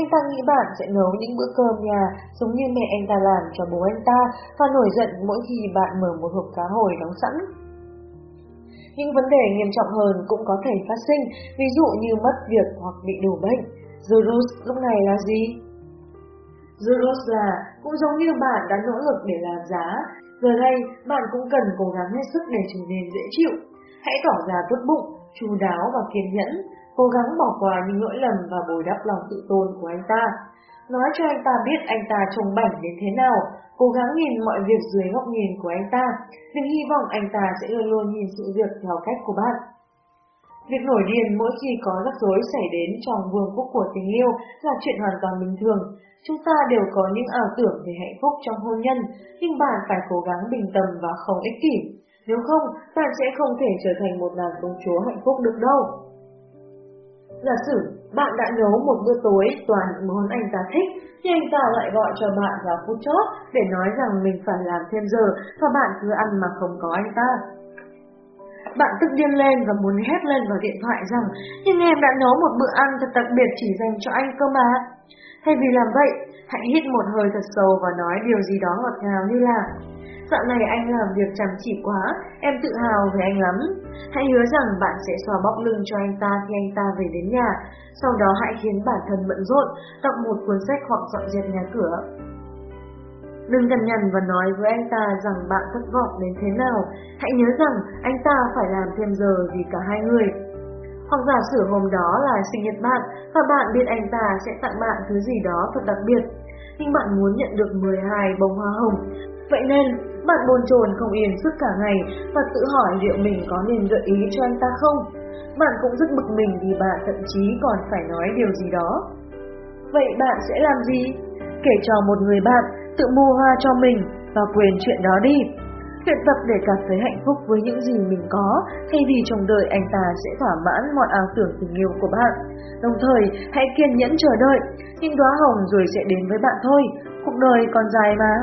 Anh ta nghĩ bạn sẽ nấu những bữa cơm nhà giống như mẹ anh ta làm cho bố anh ta và nổi giận mỗi khi bạn mở một hộp cá hồi đóng sẵn. Những vấn đề nghiêm trọng hơn cũng có thể phát sinh, ví dụ như mất việc hoặc bị đổ bệnh. Virus lúc này là gì? The cũng giống như bạn đã nỗ lực để làm giá, giờ đây bạn cũng cần cố gắng hết sức để trở nên dễ chịu. Hãy tỏ ra tốt bụng, chú đáo và kiên nhẫn, cố gắng bỏ qua những lỗi lầm và bồi đắp lòng tự tôn của anh ta. Nói cho anh ta biết anh ta trông bảnh đến thế nào, cố gắng nhìn mọi việc dưới góc nhìn của anh ta, đừng hy vọng anh ta sẽ luôn luôn nhìn sự việc theo cách của bạn. Việc nổi điên mỗi khi có rắc rối xảy đến trong vương quốc của tình yêu là chuyện hoàn toàn bình thường. Chúng ta đều có những ảo tưởng về hạnh phúc trong hôn nhân, nhưng bạn phải cố gắng bình tâm và không ích kỷ. Nếu không, bạn sẽ không thể trở thành một nàng công chúa hạnh phúc được đâu. Giả sử bạn đã nấu một bữa tối toàn những món anh ta thích, nhưng anh ta lại gọi cho bạn vào phút chót để nói rằng mình phải làm thêm giờ và bạn cứ ăn mà không có anh ta. Bạn tức điên lên và muốn hét lên vào điện thoại rằng Nhưng em đã nấu một bữa ăn thật đặc biệt chỉ dành cho anh cơ mà Thay vì làm vậy, hãy hít một hơi thật sâu và nói điều gì đó ngọt ngào như là dạo này anh làm việc chăm chỉ quá, em tự hào về anh lắm. Hãy hứa rằng bạn sẽ xoa bóc lưng cho anh ta khi anh ta về đến nhà, sau đó hãy khiến bản thân bận rộn, đọc một cuốn sách hoặc dọn dẹp nhà cửa. Đừng cằn nhằn và nói với anh ta rằng bạn thất vọng đến thế nào. Hãy nhớ rằng anh ta phải làm thêm giờ vì cả hai người. Hoặc giả sử hôm đó là sinh nhật bạn và bạn biết anh ta sẽ tặng bạn thứ gì đó thật đặc biệt, nhưng bạn muốn nhận được 12 bông hoa hồng. Vậy nên, bạn bồn chồn không yên suốt cả ngày và tự hỏi liệu mình có nên gợi ý cho anh ta không. Bạn cũng rất bực mình vì bạn thậm chí còn phải nói điều gì đó. Vậy bạn sẽ làm gì? Kể cho một người bạn tự mua hoa cho mình và quên chuyện đó đi. Luyện tập để cảm thấy hạnh phúc với những gì mình có, thay vì trông đợi anh ta sẽ thỏa mãn mọi ảo tưởng tình yêu của bạn. Đồng thời, hãy kiên nhẫn chờ đợi, những đóa hồng rồi sẽ đến với bạn thôi, cuộc đời còn dài mà.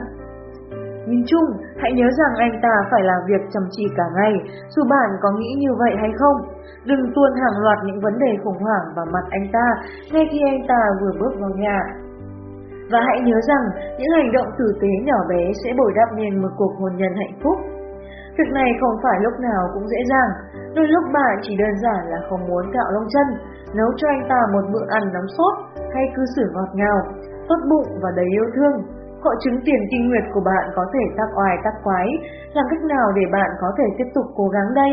Nhìn chung, hãy nhớ rằng anh ta phải làm việc chăm chỉ cả ngày, dù bạn có nghĩ như vậy hay không. Đừng tuôn hàng loạt những vấn đề khủng hoảng vào mặt anh ta ngay khi anh ta vừa bước vào nhà. Và hãy nhớ rằng, những hành động tử tế nhỏ bé sẽ bồi đắp nên một cuộc hôn nhân hạnh phúc. Việc này không phải lúc nào cũng dễ dàng, đôi lúc bạn chỉ đơn giản là không muốn cạo lông chân, nấu cho anh ta một bữa ăn nóng sốt, hay cư xử ngọt ngào, tốt bụng và đầy yêu thương. Hội chứng tiền kinh nguyệt của bạn có thể tắc oai tắc quái, làm cách nào để bạn có thể tiếp tục cố gắng đây?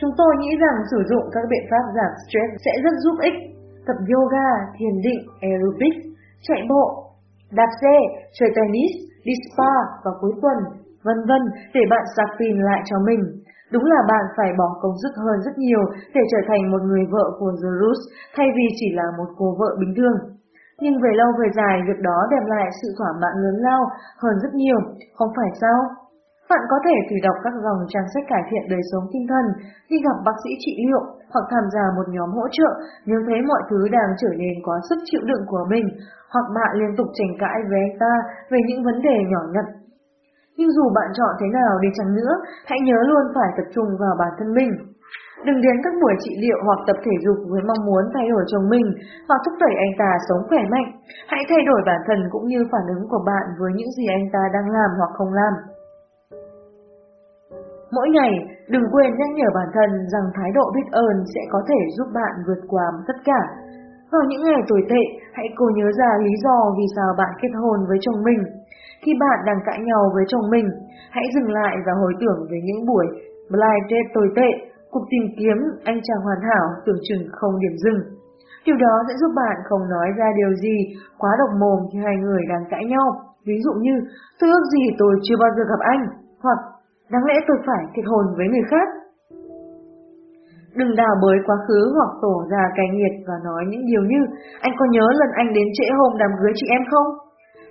Chúng tôi nghĩ rằng sử dụng các biện pháp giảm stress sẽ rất giúp ích. Tập yoga, thiền định, aerobics, chạy bộ, đạp xe, chơi tennis, đi spa vào cuối tuần, vân vân để bạn sạc pin lại cho mình. Đúng là bạn phải bỏ công sức hơn rất nhiều để trở thành một người vợ của The Roots thay vì chỉ là một cô vợ bình thường. Nhưng về lâu về dài, việc đó đem lại sự thỏa mãn lớn lao hơn rất nhiều, không phải sao? Bạn có thể thử đọc các dòng trang sách cải thiện đời sống tinh thần, đi gặp bác sĩ trị liệu hoặc tham gia một nhóm hỗ trợ nếu thấy mọi thứ đang trở nên quá sức chịu đựng của mình, hoặc bạn liên tục tranh cãi với anh ta về những vấn đề nhỏ nhặt. Nhưng dù bạn chọn thế nào đi chăng nữa, hãy nhớ luôn phải tập trung vào bản thân mình. Đừng đến các buổi trị liệu hoặc tập thể dục với mong muốn thay đổi chồng mình hoặc thúc đẩy anh ta sống khỏe mạnh. Hãy thay đổi bản thân cũng như phản ứng của bạn với những gì anh ta đang làm hoặc không làm. Mỗi ngày, đừng quên nhắc nhở bản thân rằng thái độ biết ơn sẽ có thể giúp bạn vượt qua tất cả. Vào những ngày tồi tệ, hãy cố nhớ ra lý do vì sao bạn kết hôn với chồng mình. Khi bạn đang cãi nhau với chồng mình, hãy dừng lại và hồi tưởng về những buổi blind date tồi tệ, cuộc tìm kiếm anh chàng hoàn hảo tưởng chừng không điểm dừng. Điều đó sẽ giúp bạn không nói ra điều gì quá độc mồm khi hai người đang cãi nhau. Ví dụ như, tôi ước gì tôi chưa bao giờ gặp anh, hoặc đáng lẽ tôi phải thiệt hồn với người khác. Đừng đào bới quá khứ hoặc tổ ra cay nghiệt và nói những điều như anh có nhớ lần anh đến trễ hôm đám cưới chị em không?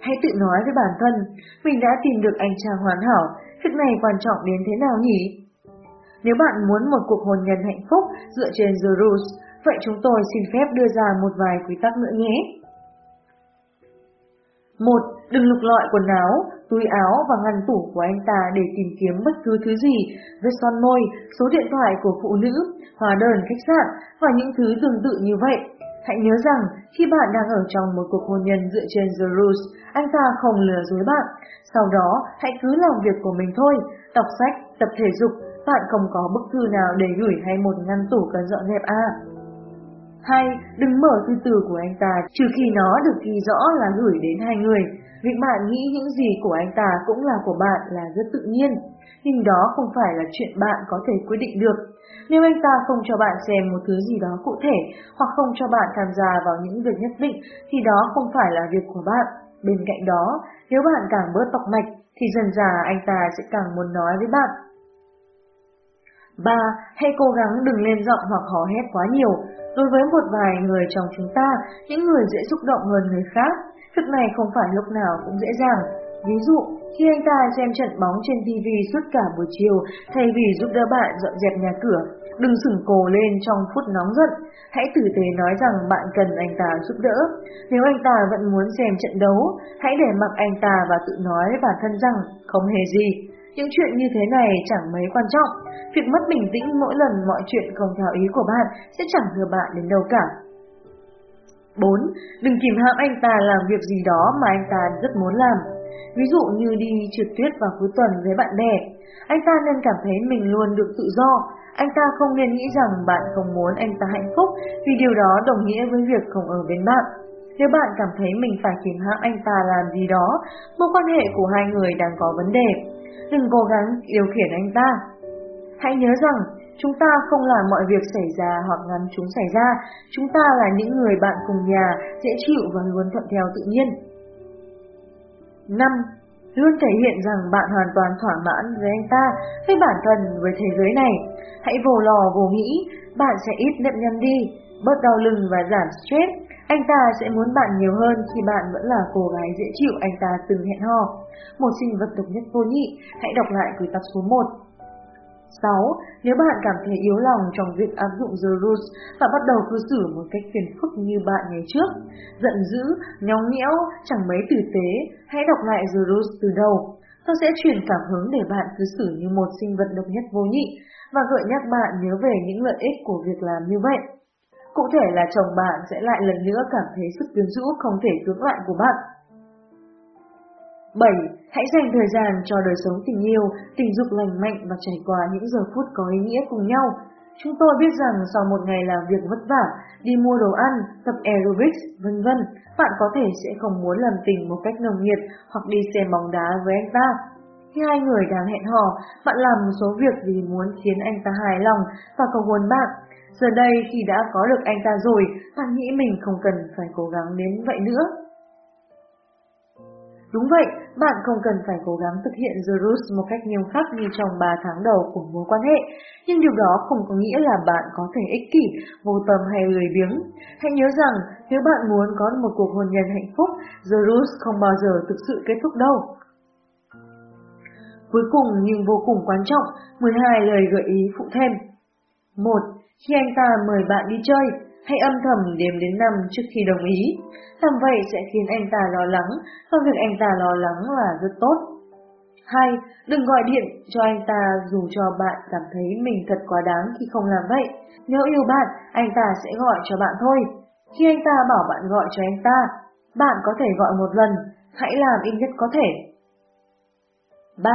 Hãy tự nói với bản thân, mình đã tìm được anh chàng hoàn hảo, việc này quan trọng đến thế nào nhỉ? Nếu bạn muốn một cuộc hôn nhân hạnh phúc dựa trên The Rules, vậy chúng tôi xin phép đưa ra một vài quy tắc nữa nhé. 1. Đừng lục lọi quần áo, túi áo và ngăn tủ của anh ta để tìm kiếm bất cứ thứ gì, vết son môi, số điện thoại của phụ nữ, hóa đơn khách sạn và những thứ tương tự như vậy. Hãy nhớ rằng, khi bạn đang ở trong một cuộc hôn nhân dựa trên The Rules, anh ta không lừa dối bạn. Sau đó, hãy cứ làm việc của mình thôi, đọc sách, tập thể dục, bạn không có bức thư nào để gửi hay một ngăn tủ cần dọn dẹp à. Hay Đừng mở thư từ của anh ta trừ khi nó được ghi rõ là gửi đến hai người. Việc bạn nghĩ những gì của anh ta cũng là của bạn là rất tự nhiên, nhưng đó không phải là chuyện bạn có thể quyết định được. Nếu anh ta không cho bạn xem một thứ gì đó cụ thể hoặc không cho bạn tham gia vào những việc nhất định thì đó không phải là việc của bạn. Bên cạnh đó, nếu bạn càng bớt tọc mạch thì dần dà anh ta sẽ càng muốn nói với bạn. 3. Hãy cố gắng đừng lên giọng hoặc hò hét quá nhiều. Đối với một vài người trong chúng ta, những người dễ xúc động hơn người khác, việc này không phải lúc nào cũng dễ dàng. Ví dụ, khi anh ta xem trận bóng trên TV suốt cả buổi chiều, thay vì giúp đỡ bạn dọn dẹp nhà cửa, đừng sửng cổ lên trong phút nóng giận. Hãy tử tế nói rằng bạn cần anh ta giúp đỡ. Nếu anh ta vẫn muốn xem trận đấu, hãy để mặc anh ta và tự nói với bản thân rằng không hề gì. Những chuyện như thế này chẳng mấy quan trọng. Việc mất bình tĩnh mỗi lần mọi chuyện không theo ý của bạn sẽ chẳng đưa bạn đến đâu cả. 4. Đừng kìm hãm anh ta làm việc gì đó mà anh ta rất muốn làm. Ví dụ như đi trượt tuyết vào cuối tuần với bạn bè, anh ta nên cảm thấy mình luôn được tự do. Anh ta không nên nghĩ rằng bạn không muốn anh ta hạnh phúc vì điều đó đồng nghĩa với việc không ở bên bạn. Nếu bạn cảm thấy mình phải kìm hãm anh ta làm gì đó, mối quan hệ của hai người đang có vấn đề. Đừng cố gắng điều khiển anh ta. Hãy nhớ rằng, chúng ta không làm mọi việc xảy ra hoặc ngăn chúng xảy ra. Chúng ta là những người bạn cùng nhà, dễ chịu và luôn thuận theo tự nhiên. 5. Luôn thể hiện rằng bạn hoàn toàn thỏa mãn với anh ta, với bản thân, với thế giới này. Hãy vồ lò vồ nghĩ, bạn sẽ ít nệm nhăn đi, bớt đau lưng và giảm stress. Anh ta sẽ muốn bạn nhiều hơn khi bạn vẫn là cô gái dễ chịu anh ta từng hẹn hò. Một sinh vật độc nhất vô nhị, hãy đọc lại quy tắc số 1. 6. Nếu bạn cảm thấy yếu lòng trong việc áp dụng The Rules và bắt đầu cư xử một cách phiền phức như bạn ngày trước, giận dữ, nhóng nhẽo, chẳng mấy tử tế, hãy đọc lại The Rules từ đầu. Nó sẽ truyền cảm hứng để bạn cư xử như một sinh vật độc nhất vô nhị và gợi nhắc bạn nhớ về những lợi ích của việc làm như vậy. Cụ thể là chồng bạn sẽ lại lần nữa cảm thấy sức quyến rũ không thể cưỡng lại của bạn. 7. Hãy dành thời gian cho đời sống tình yêu, tình dục lành mạnh và trải qua những giờ phút có ý nghĩa cùng nhau. Chúng tôi biết rằng sau một ngày làm việc vất vả, đi mua đồ ăn, tập aerobics, vân vân, bạn có thể sẽ không muốn làm tình một cách nồng nhiệt hoặc đi xem bóng đá với anh ta. Khi hai người đang hẹn hò, bạn làm một số việc vì muốn khiến anh ta hài lòng và cầu hôn bạn. Giờ đây khi đã có được anh ta rồi, bạn nghĩ mình không cần phải cố gắng đến vậy nữa. Đúng vậy, bạn không cần phải cố gắng thực hiện The Rules một cách nghiêm khắc như trong 3 tháng đầu của mối quan hệ, nhưng điều đó không có nghĩa là bạn có thể ích kỷ, vô tâm hay lười biếng. Hãy nhớ rằng, nếu bạn muốn có một cuộc hôn nhân hạnh phúc, The Rules không bao giờ thực sự kết thúc đâu. Cuối cùng nhưng vô cùng quan trọng, 12 lời gợi ý phụ thêm. 1. Khi anh ta mời bạn đi chơi, hãy âm thầm đếm đến năm trước khi đồng ý. Làm vậy sẽ khiến anh ta lo lắng, và việc anh ta lo lắng là rất tốt. 2. Đừng gọi điện cho anh ta dù cho bạn cảm thấy mình thật quá đáng khi không làm vậy. Nếu yêu bạn, anh ta sẽ gọi cho bạn thôi. Khi anh ta bảo bạn gọi cho anh ta, bạn có thể gọi một lần, hãy làm ít nhất có thể. 3.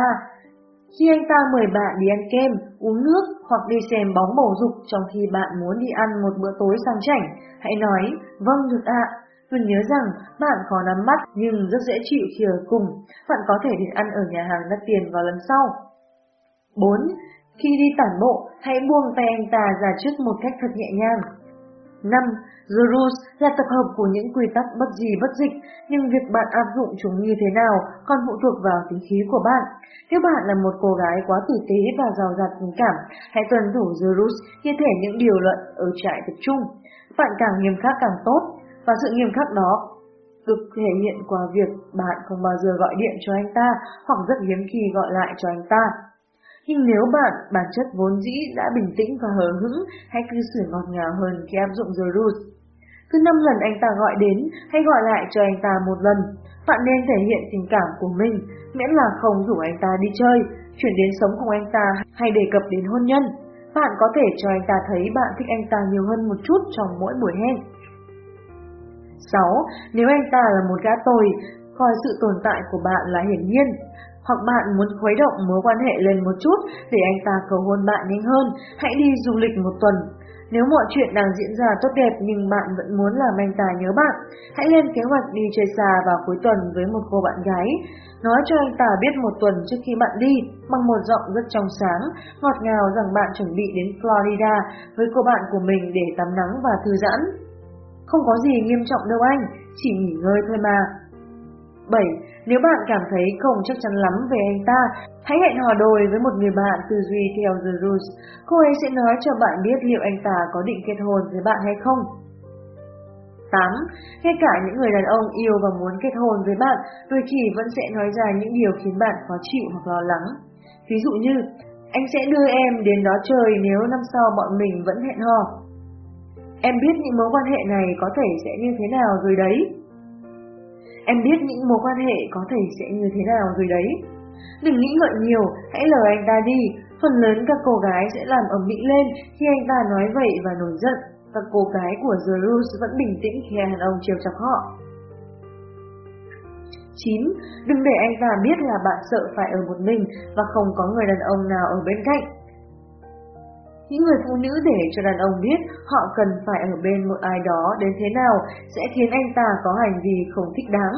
Khi anh ta mời bạn đi ăn kem, uống nước hoặc đi xem bóng bầu dục trong khi bạn muốn đi ăn một bữa tối sang chảnh, hãy nói, vâng được ạ. Luôn nhớ rằng bạn khó nắm mắt nhưng rất dễ chịu khi ở cùng, bạn có thể đến ăn ở nhà hàng đắt tiền vào lần sau. 4. Khi đi tản bộ, hãy buông tay anh ta ra trước một cách thật nhẹ nhàng. 5. The Rules là tập hợp của những quy tắc bất gì bất dịch, nhưng việc bạn áp dụng chúng như thế nào còn phụ thuộc vào tính khí của bạn. Nếu bạn là một cô gái quá tử tế và giàu dạt tình cảm, hãy tuân thủ The Rules như thể những điều luận ở trại tập trung. Bạn càng nghiêm khắc càng tốt, và sự nghiêm khắc đó được thể hiện qua việc bạn không bao giờ gọi điện cho anh ta hoặc rất hiếm khi gọi lại cho anh ta. Nhưng nếu bạn bản chất vốn dĩ đã bình tĩnh và hờ hững, hãy cư xử ngọt ngào hơn khi áp dụng The Rules. Cứ 5 lần anh ta gọi đến, hãy gọi lại cho anh ta một lần. Bạn nên thể hiện tình cảm của mình, miễn là không rủ anh ta đi chơi, chuyển đến sống cùng anh ta hay đề cập đến hôn nhân. Bạn có thể cho anh ta thấy bạn thích anh ta nhiều hơn một chút trong mỗi buổi hẹn. 6. Nếu anh ta là một gã tồi, coi sự tồn tại của bạn là hiển nhiên, hoặc bạn muốn khuấy động mối quan hệ lên một chút để anh ta cầu hôn bạn nhanh hơn, hãy đi du lịch một tuần. Nếu mọi chuyện đang diễn ra tốt đẹp nhưng bạn vẫn muốn làm anh ta nhớ bạn, hãy lên kế hoạch đi chơi xa vào cuối tuần với một cô bạn gái. Nói cho anh ta biết một tuần trước khi bạn đi, bằng một giọng rất trong sáng, ngọt ngào rằng bạn chuẩn bị đến Florida với cô bạn của mình để tắm nắng và thư giãn. Không có gì nghiêm trọng đâu anh, chỉ nghỉ ngơi thôi mà. 7. Nếu bạn cảm thấy không chắc chắn lắm về anh ta, hãy hẹn hò đôi với một người bạn tư duy theo The Rules. Cô ấy sẽ nói cho bạn biết liệu anh ta có định kết hôn với bạn hay không. 8. Ngay cả những người đàn ông yêu và muốn kết hôn với bạn, đôi khi vẫn sẽ nói ra những điều khiến bạn khó chịu hoặc lo lắng. Ví dụ như, anh sẽ đưa em đến đó chơi nếu năm sau bọn mình vẫn hẹn hò. Em biết những mối quan hệ này có thể sẽ như thế nào rồi đấy. Em biết những mối quan hệ có thể sẽ như thế nào rồi đấy. Đừng nghĩ ngợi nhiều, hãy lời anh ta đi. Phần lớn các cô gái sẽ làm ẩm mỹ lên khi anh ta nói vậy và nổi giận. Các cô gái của The Rules vẫn bình tĩnh khi đàn ông chiều chọc họ. 9. Đừng để anh ta biết là bạn sợ phải ở một mình và không có người đàn ông nào ở bên cạnh. Những người phụ nữ để cho đàn ông biết họ cần phải ở bên một ai đó đến thế nào sẽ khiến anh ta có hành vi không thích đáng.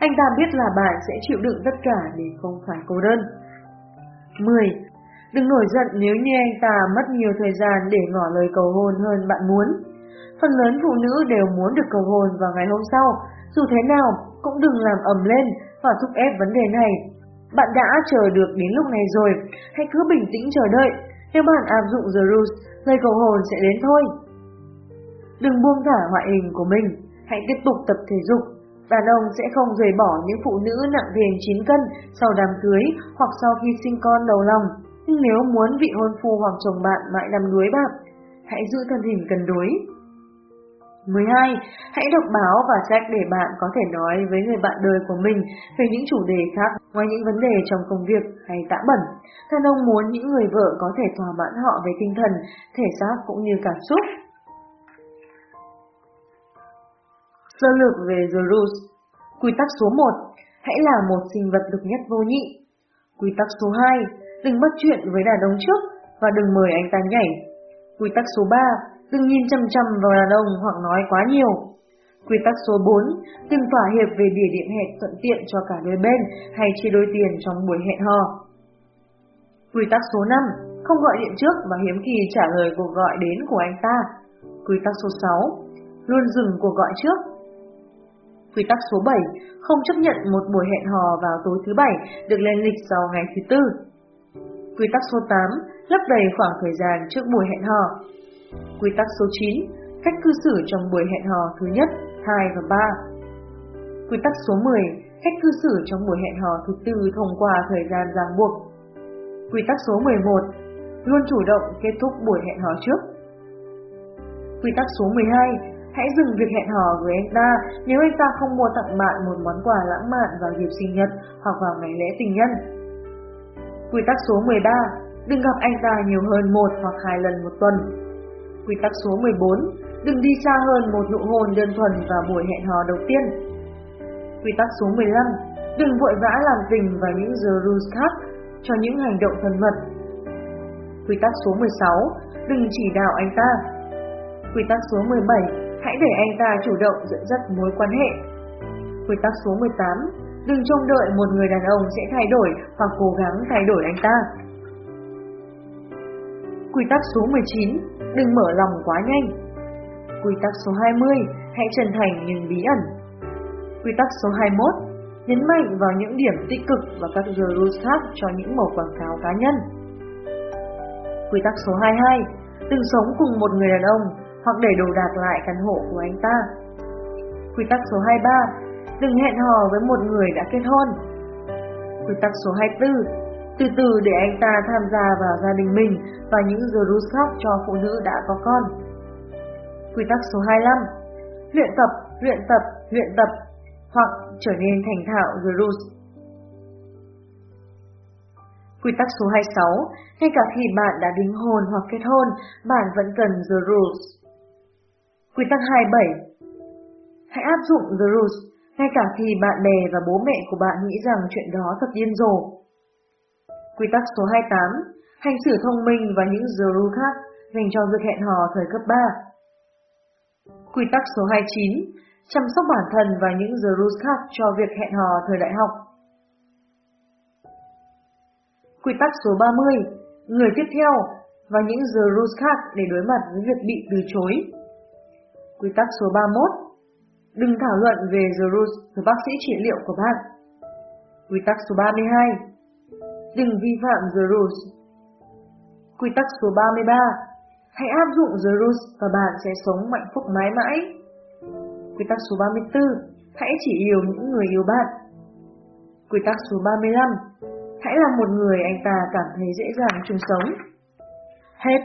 Anh ta biết là bạn sẽ chịu đựng tất cả để không phải cô đơn. 10. Đừng nổi giận nếu như anh ta mất nhiều thời gian để ngỏ lời cầu hôn hơn bạn muốn. Phần lớn phụ nữ đều muốn được cầu hôn vào ngày hôm sau, dù thế nào cũng đừng làm ầm lên và thúc ép vấn đề này. Bạn đã chờ được đến lúc này rồi, hãy cứ bình tĩnh chờ đợi. Nếu bạn áp dụng The Rules, lời cầu hôn sẽ đến thôi. Đừng buông thả ngoại hình của mình, hãy tiếp tục tập thể dục. Đàn ông sẽ không rời bỏ những phụ nữ nặng tiền 9 cân sau đám cưới hoặc sau khi sinh con đầu lòng. Nhưng nếu muốn vị hôn phu hoặc chồng bạn mãi nằm đuối bạn, hãy giữ thân hình cân đối. 12. Hãy đọc báo và sách để bạn có thể nói với người bạn đời của mình về những chủ đề khác ngoài những vấn đề trong công việc hay tã bẩn. Đàn ông muốn những người vợ có thể thỏa mãn họ về tinh thần, thể xác cũng như cảm xúc. Sơ lược về The Rules Quy tắc số 1. Hãy là một sinh vật độc nhất vô nhị. Quy tắc số 2. Đừng bắt chuyện với đàn ông trước và đừng mời anh ta nhảy. Quy tắc số 3 đừng nhìn chăm chăm vào đàn ông hoặc nói quá nhiều. Quy tắc số 4, đừng thỏa hiệp về địa điểm hẹn thuận tiện cho cả đôi bên hay chia đôi tiền trong buổi hẹn hò. Quy tắc số 5, không gọi điện trước và hiếm khi trả lời cuộc gọi đến của anh ta. Quy tắc số 6, luôn dừng cuộc gọi trước. Quy tắc số 7, không chấp nhận một buổi hẹn hò vào tối thứ bảy được lên lịch sau ngày thứ tư. Quy tắc số 8, lấp đầy khoảng thời gian trước buổi hẹn hò. Quy tắc số 9, cách cư xử trong buổi hẹn hò thứ nhất, 2 và 3. Quy tắc số 10, cách cư xử trong buổi hẹn hò thứ tư thông qua thời gian ràng buộc. Quy tắc số 11, luôn chủ động kết thúc buổi hẹn hò trước. Quy tắc số 12, hãy dừng việc hẹn hò với anh ta nếu anh ta không mua tặng bạn một món quà lãng mạn vào dịp sinh nhật hoặc vào ngày lễ tình nhân. Quy tắc số 13, đừng gặp anh ta nhiều hơn một hoặc hai lần một tuần. Quy tắc số 14, đừng đi xa hơn một nụ hôn đơn thuần vào buổi hẹn hò đầu tiên. Quy tắc số 15, đừng vội vã làm tình vào những giờ rules khác cho những hành động thân mật. Quy tắc số 16, đừng chỉ đạo anh ta. Quy tắc số 17, hãy để anh ta chủ động dẫn dắt mối quan hệ. Quy tắc số 18, đừng trông đợi một người đàn ông sẽ thay đổi hoặc cố gắng thay đổi anh ta. Quy tắc số 19, đừng mở lòng quá nhanh. Quy tắc số 20, hãy chân thành nhưng bí ẩn. Quy tắc số 21, nhấn mạnh vào những điểm tích cực và các giờ rules khác cho những mẫu quảng cáo cá nhân. Quy tắc số 22, đừng sống cùng một người đàn ông hoặc để đồ đạc lại căn hộ của anh ta. Quy tắc số 23, đừng hẹn hò với một người đã kết hôn. Quy tắc số 24, từ từ để anh ta tham gia vào gia đình mình và những the rules khác cho phụ nữ đã có con. Quy tắc số 25 Luyện tập, luyện tập, luyện tập hoặc trở nên thành thạo the rules. Quy tắc số 26 Ngay cả khi bạn đã đính hôn hoặc kết hôn, bạn vẫn cần the rules. Quy tắc 27 Hãy áp dụng the rules ngay cả khi bạn bè và bố mẹ của bạn nghĩ rằng chuyện đó thật điên rồ. Quy tắc số 28, hành xử thông minh và những giờ ru khác dành cho việc hẹn hò thời cấp 3. Quy tắc số 29, chăm sóc bản thân và những giờ ru khác cho việc hẹn hò thời đại học. Quy tắc số 30, người tiếp theo và những giờ ru khác để đối mặt với việc bị từ chối. Quy tắc số 31, đừng thảo luận về the rules với bác sĩ trị liệu của bạn. Quy tắc số 32, đừng vi phạm The Rules. Quy tắc số 33 Hãy áp dụng The Rules và bạn sẽ sống hạnh phúc mãi mãi. Quy tắc số 34 Hãy chỉ yêu những người yêu bạn. Quy tắc số 35 Hãy là một người anh ta cảm thấy dễ dàng chung sống. Hết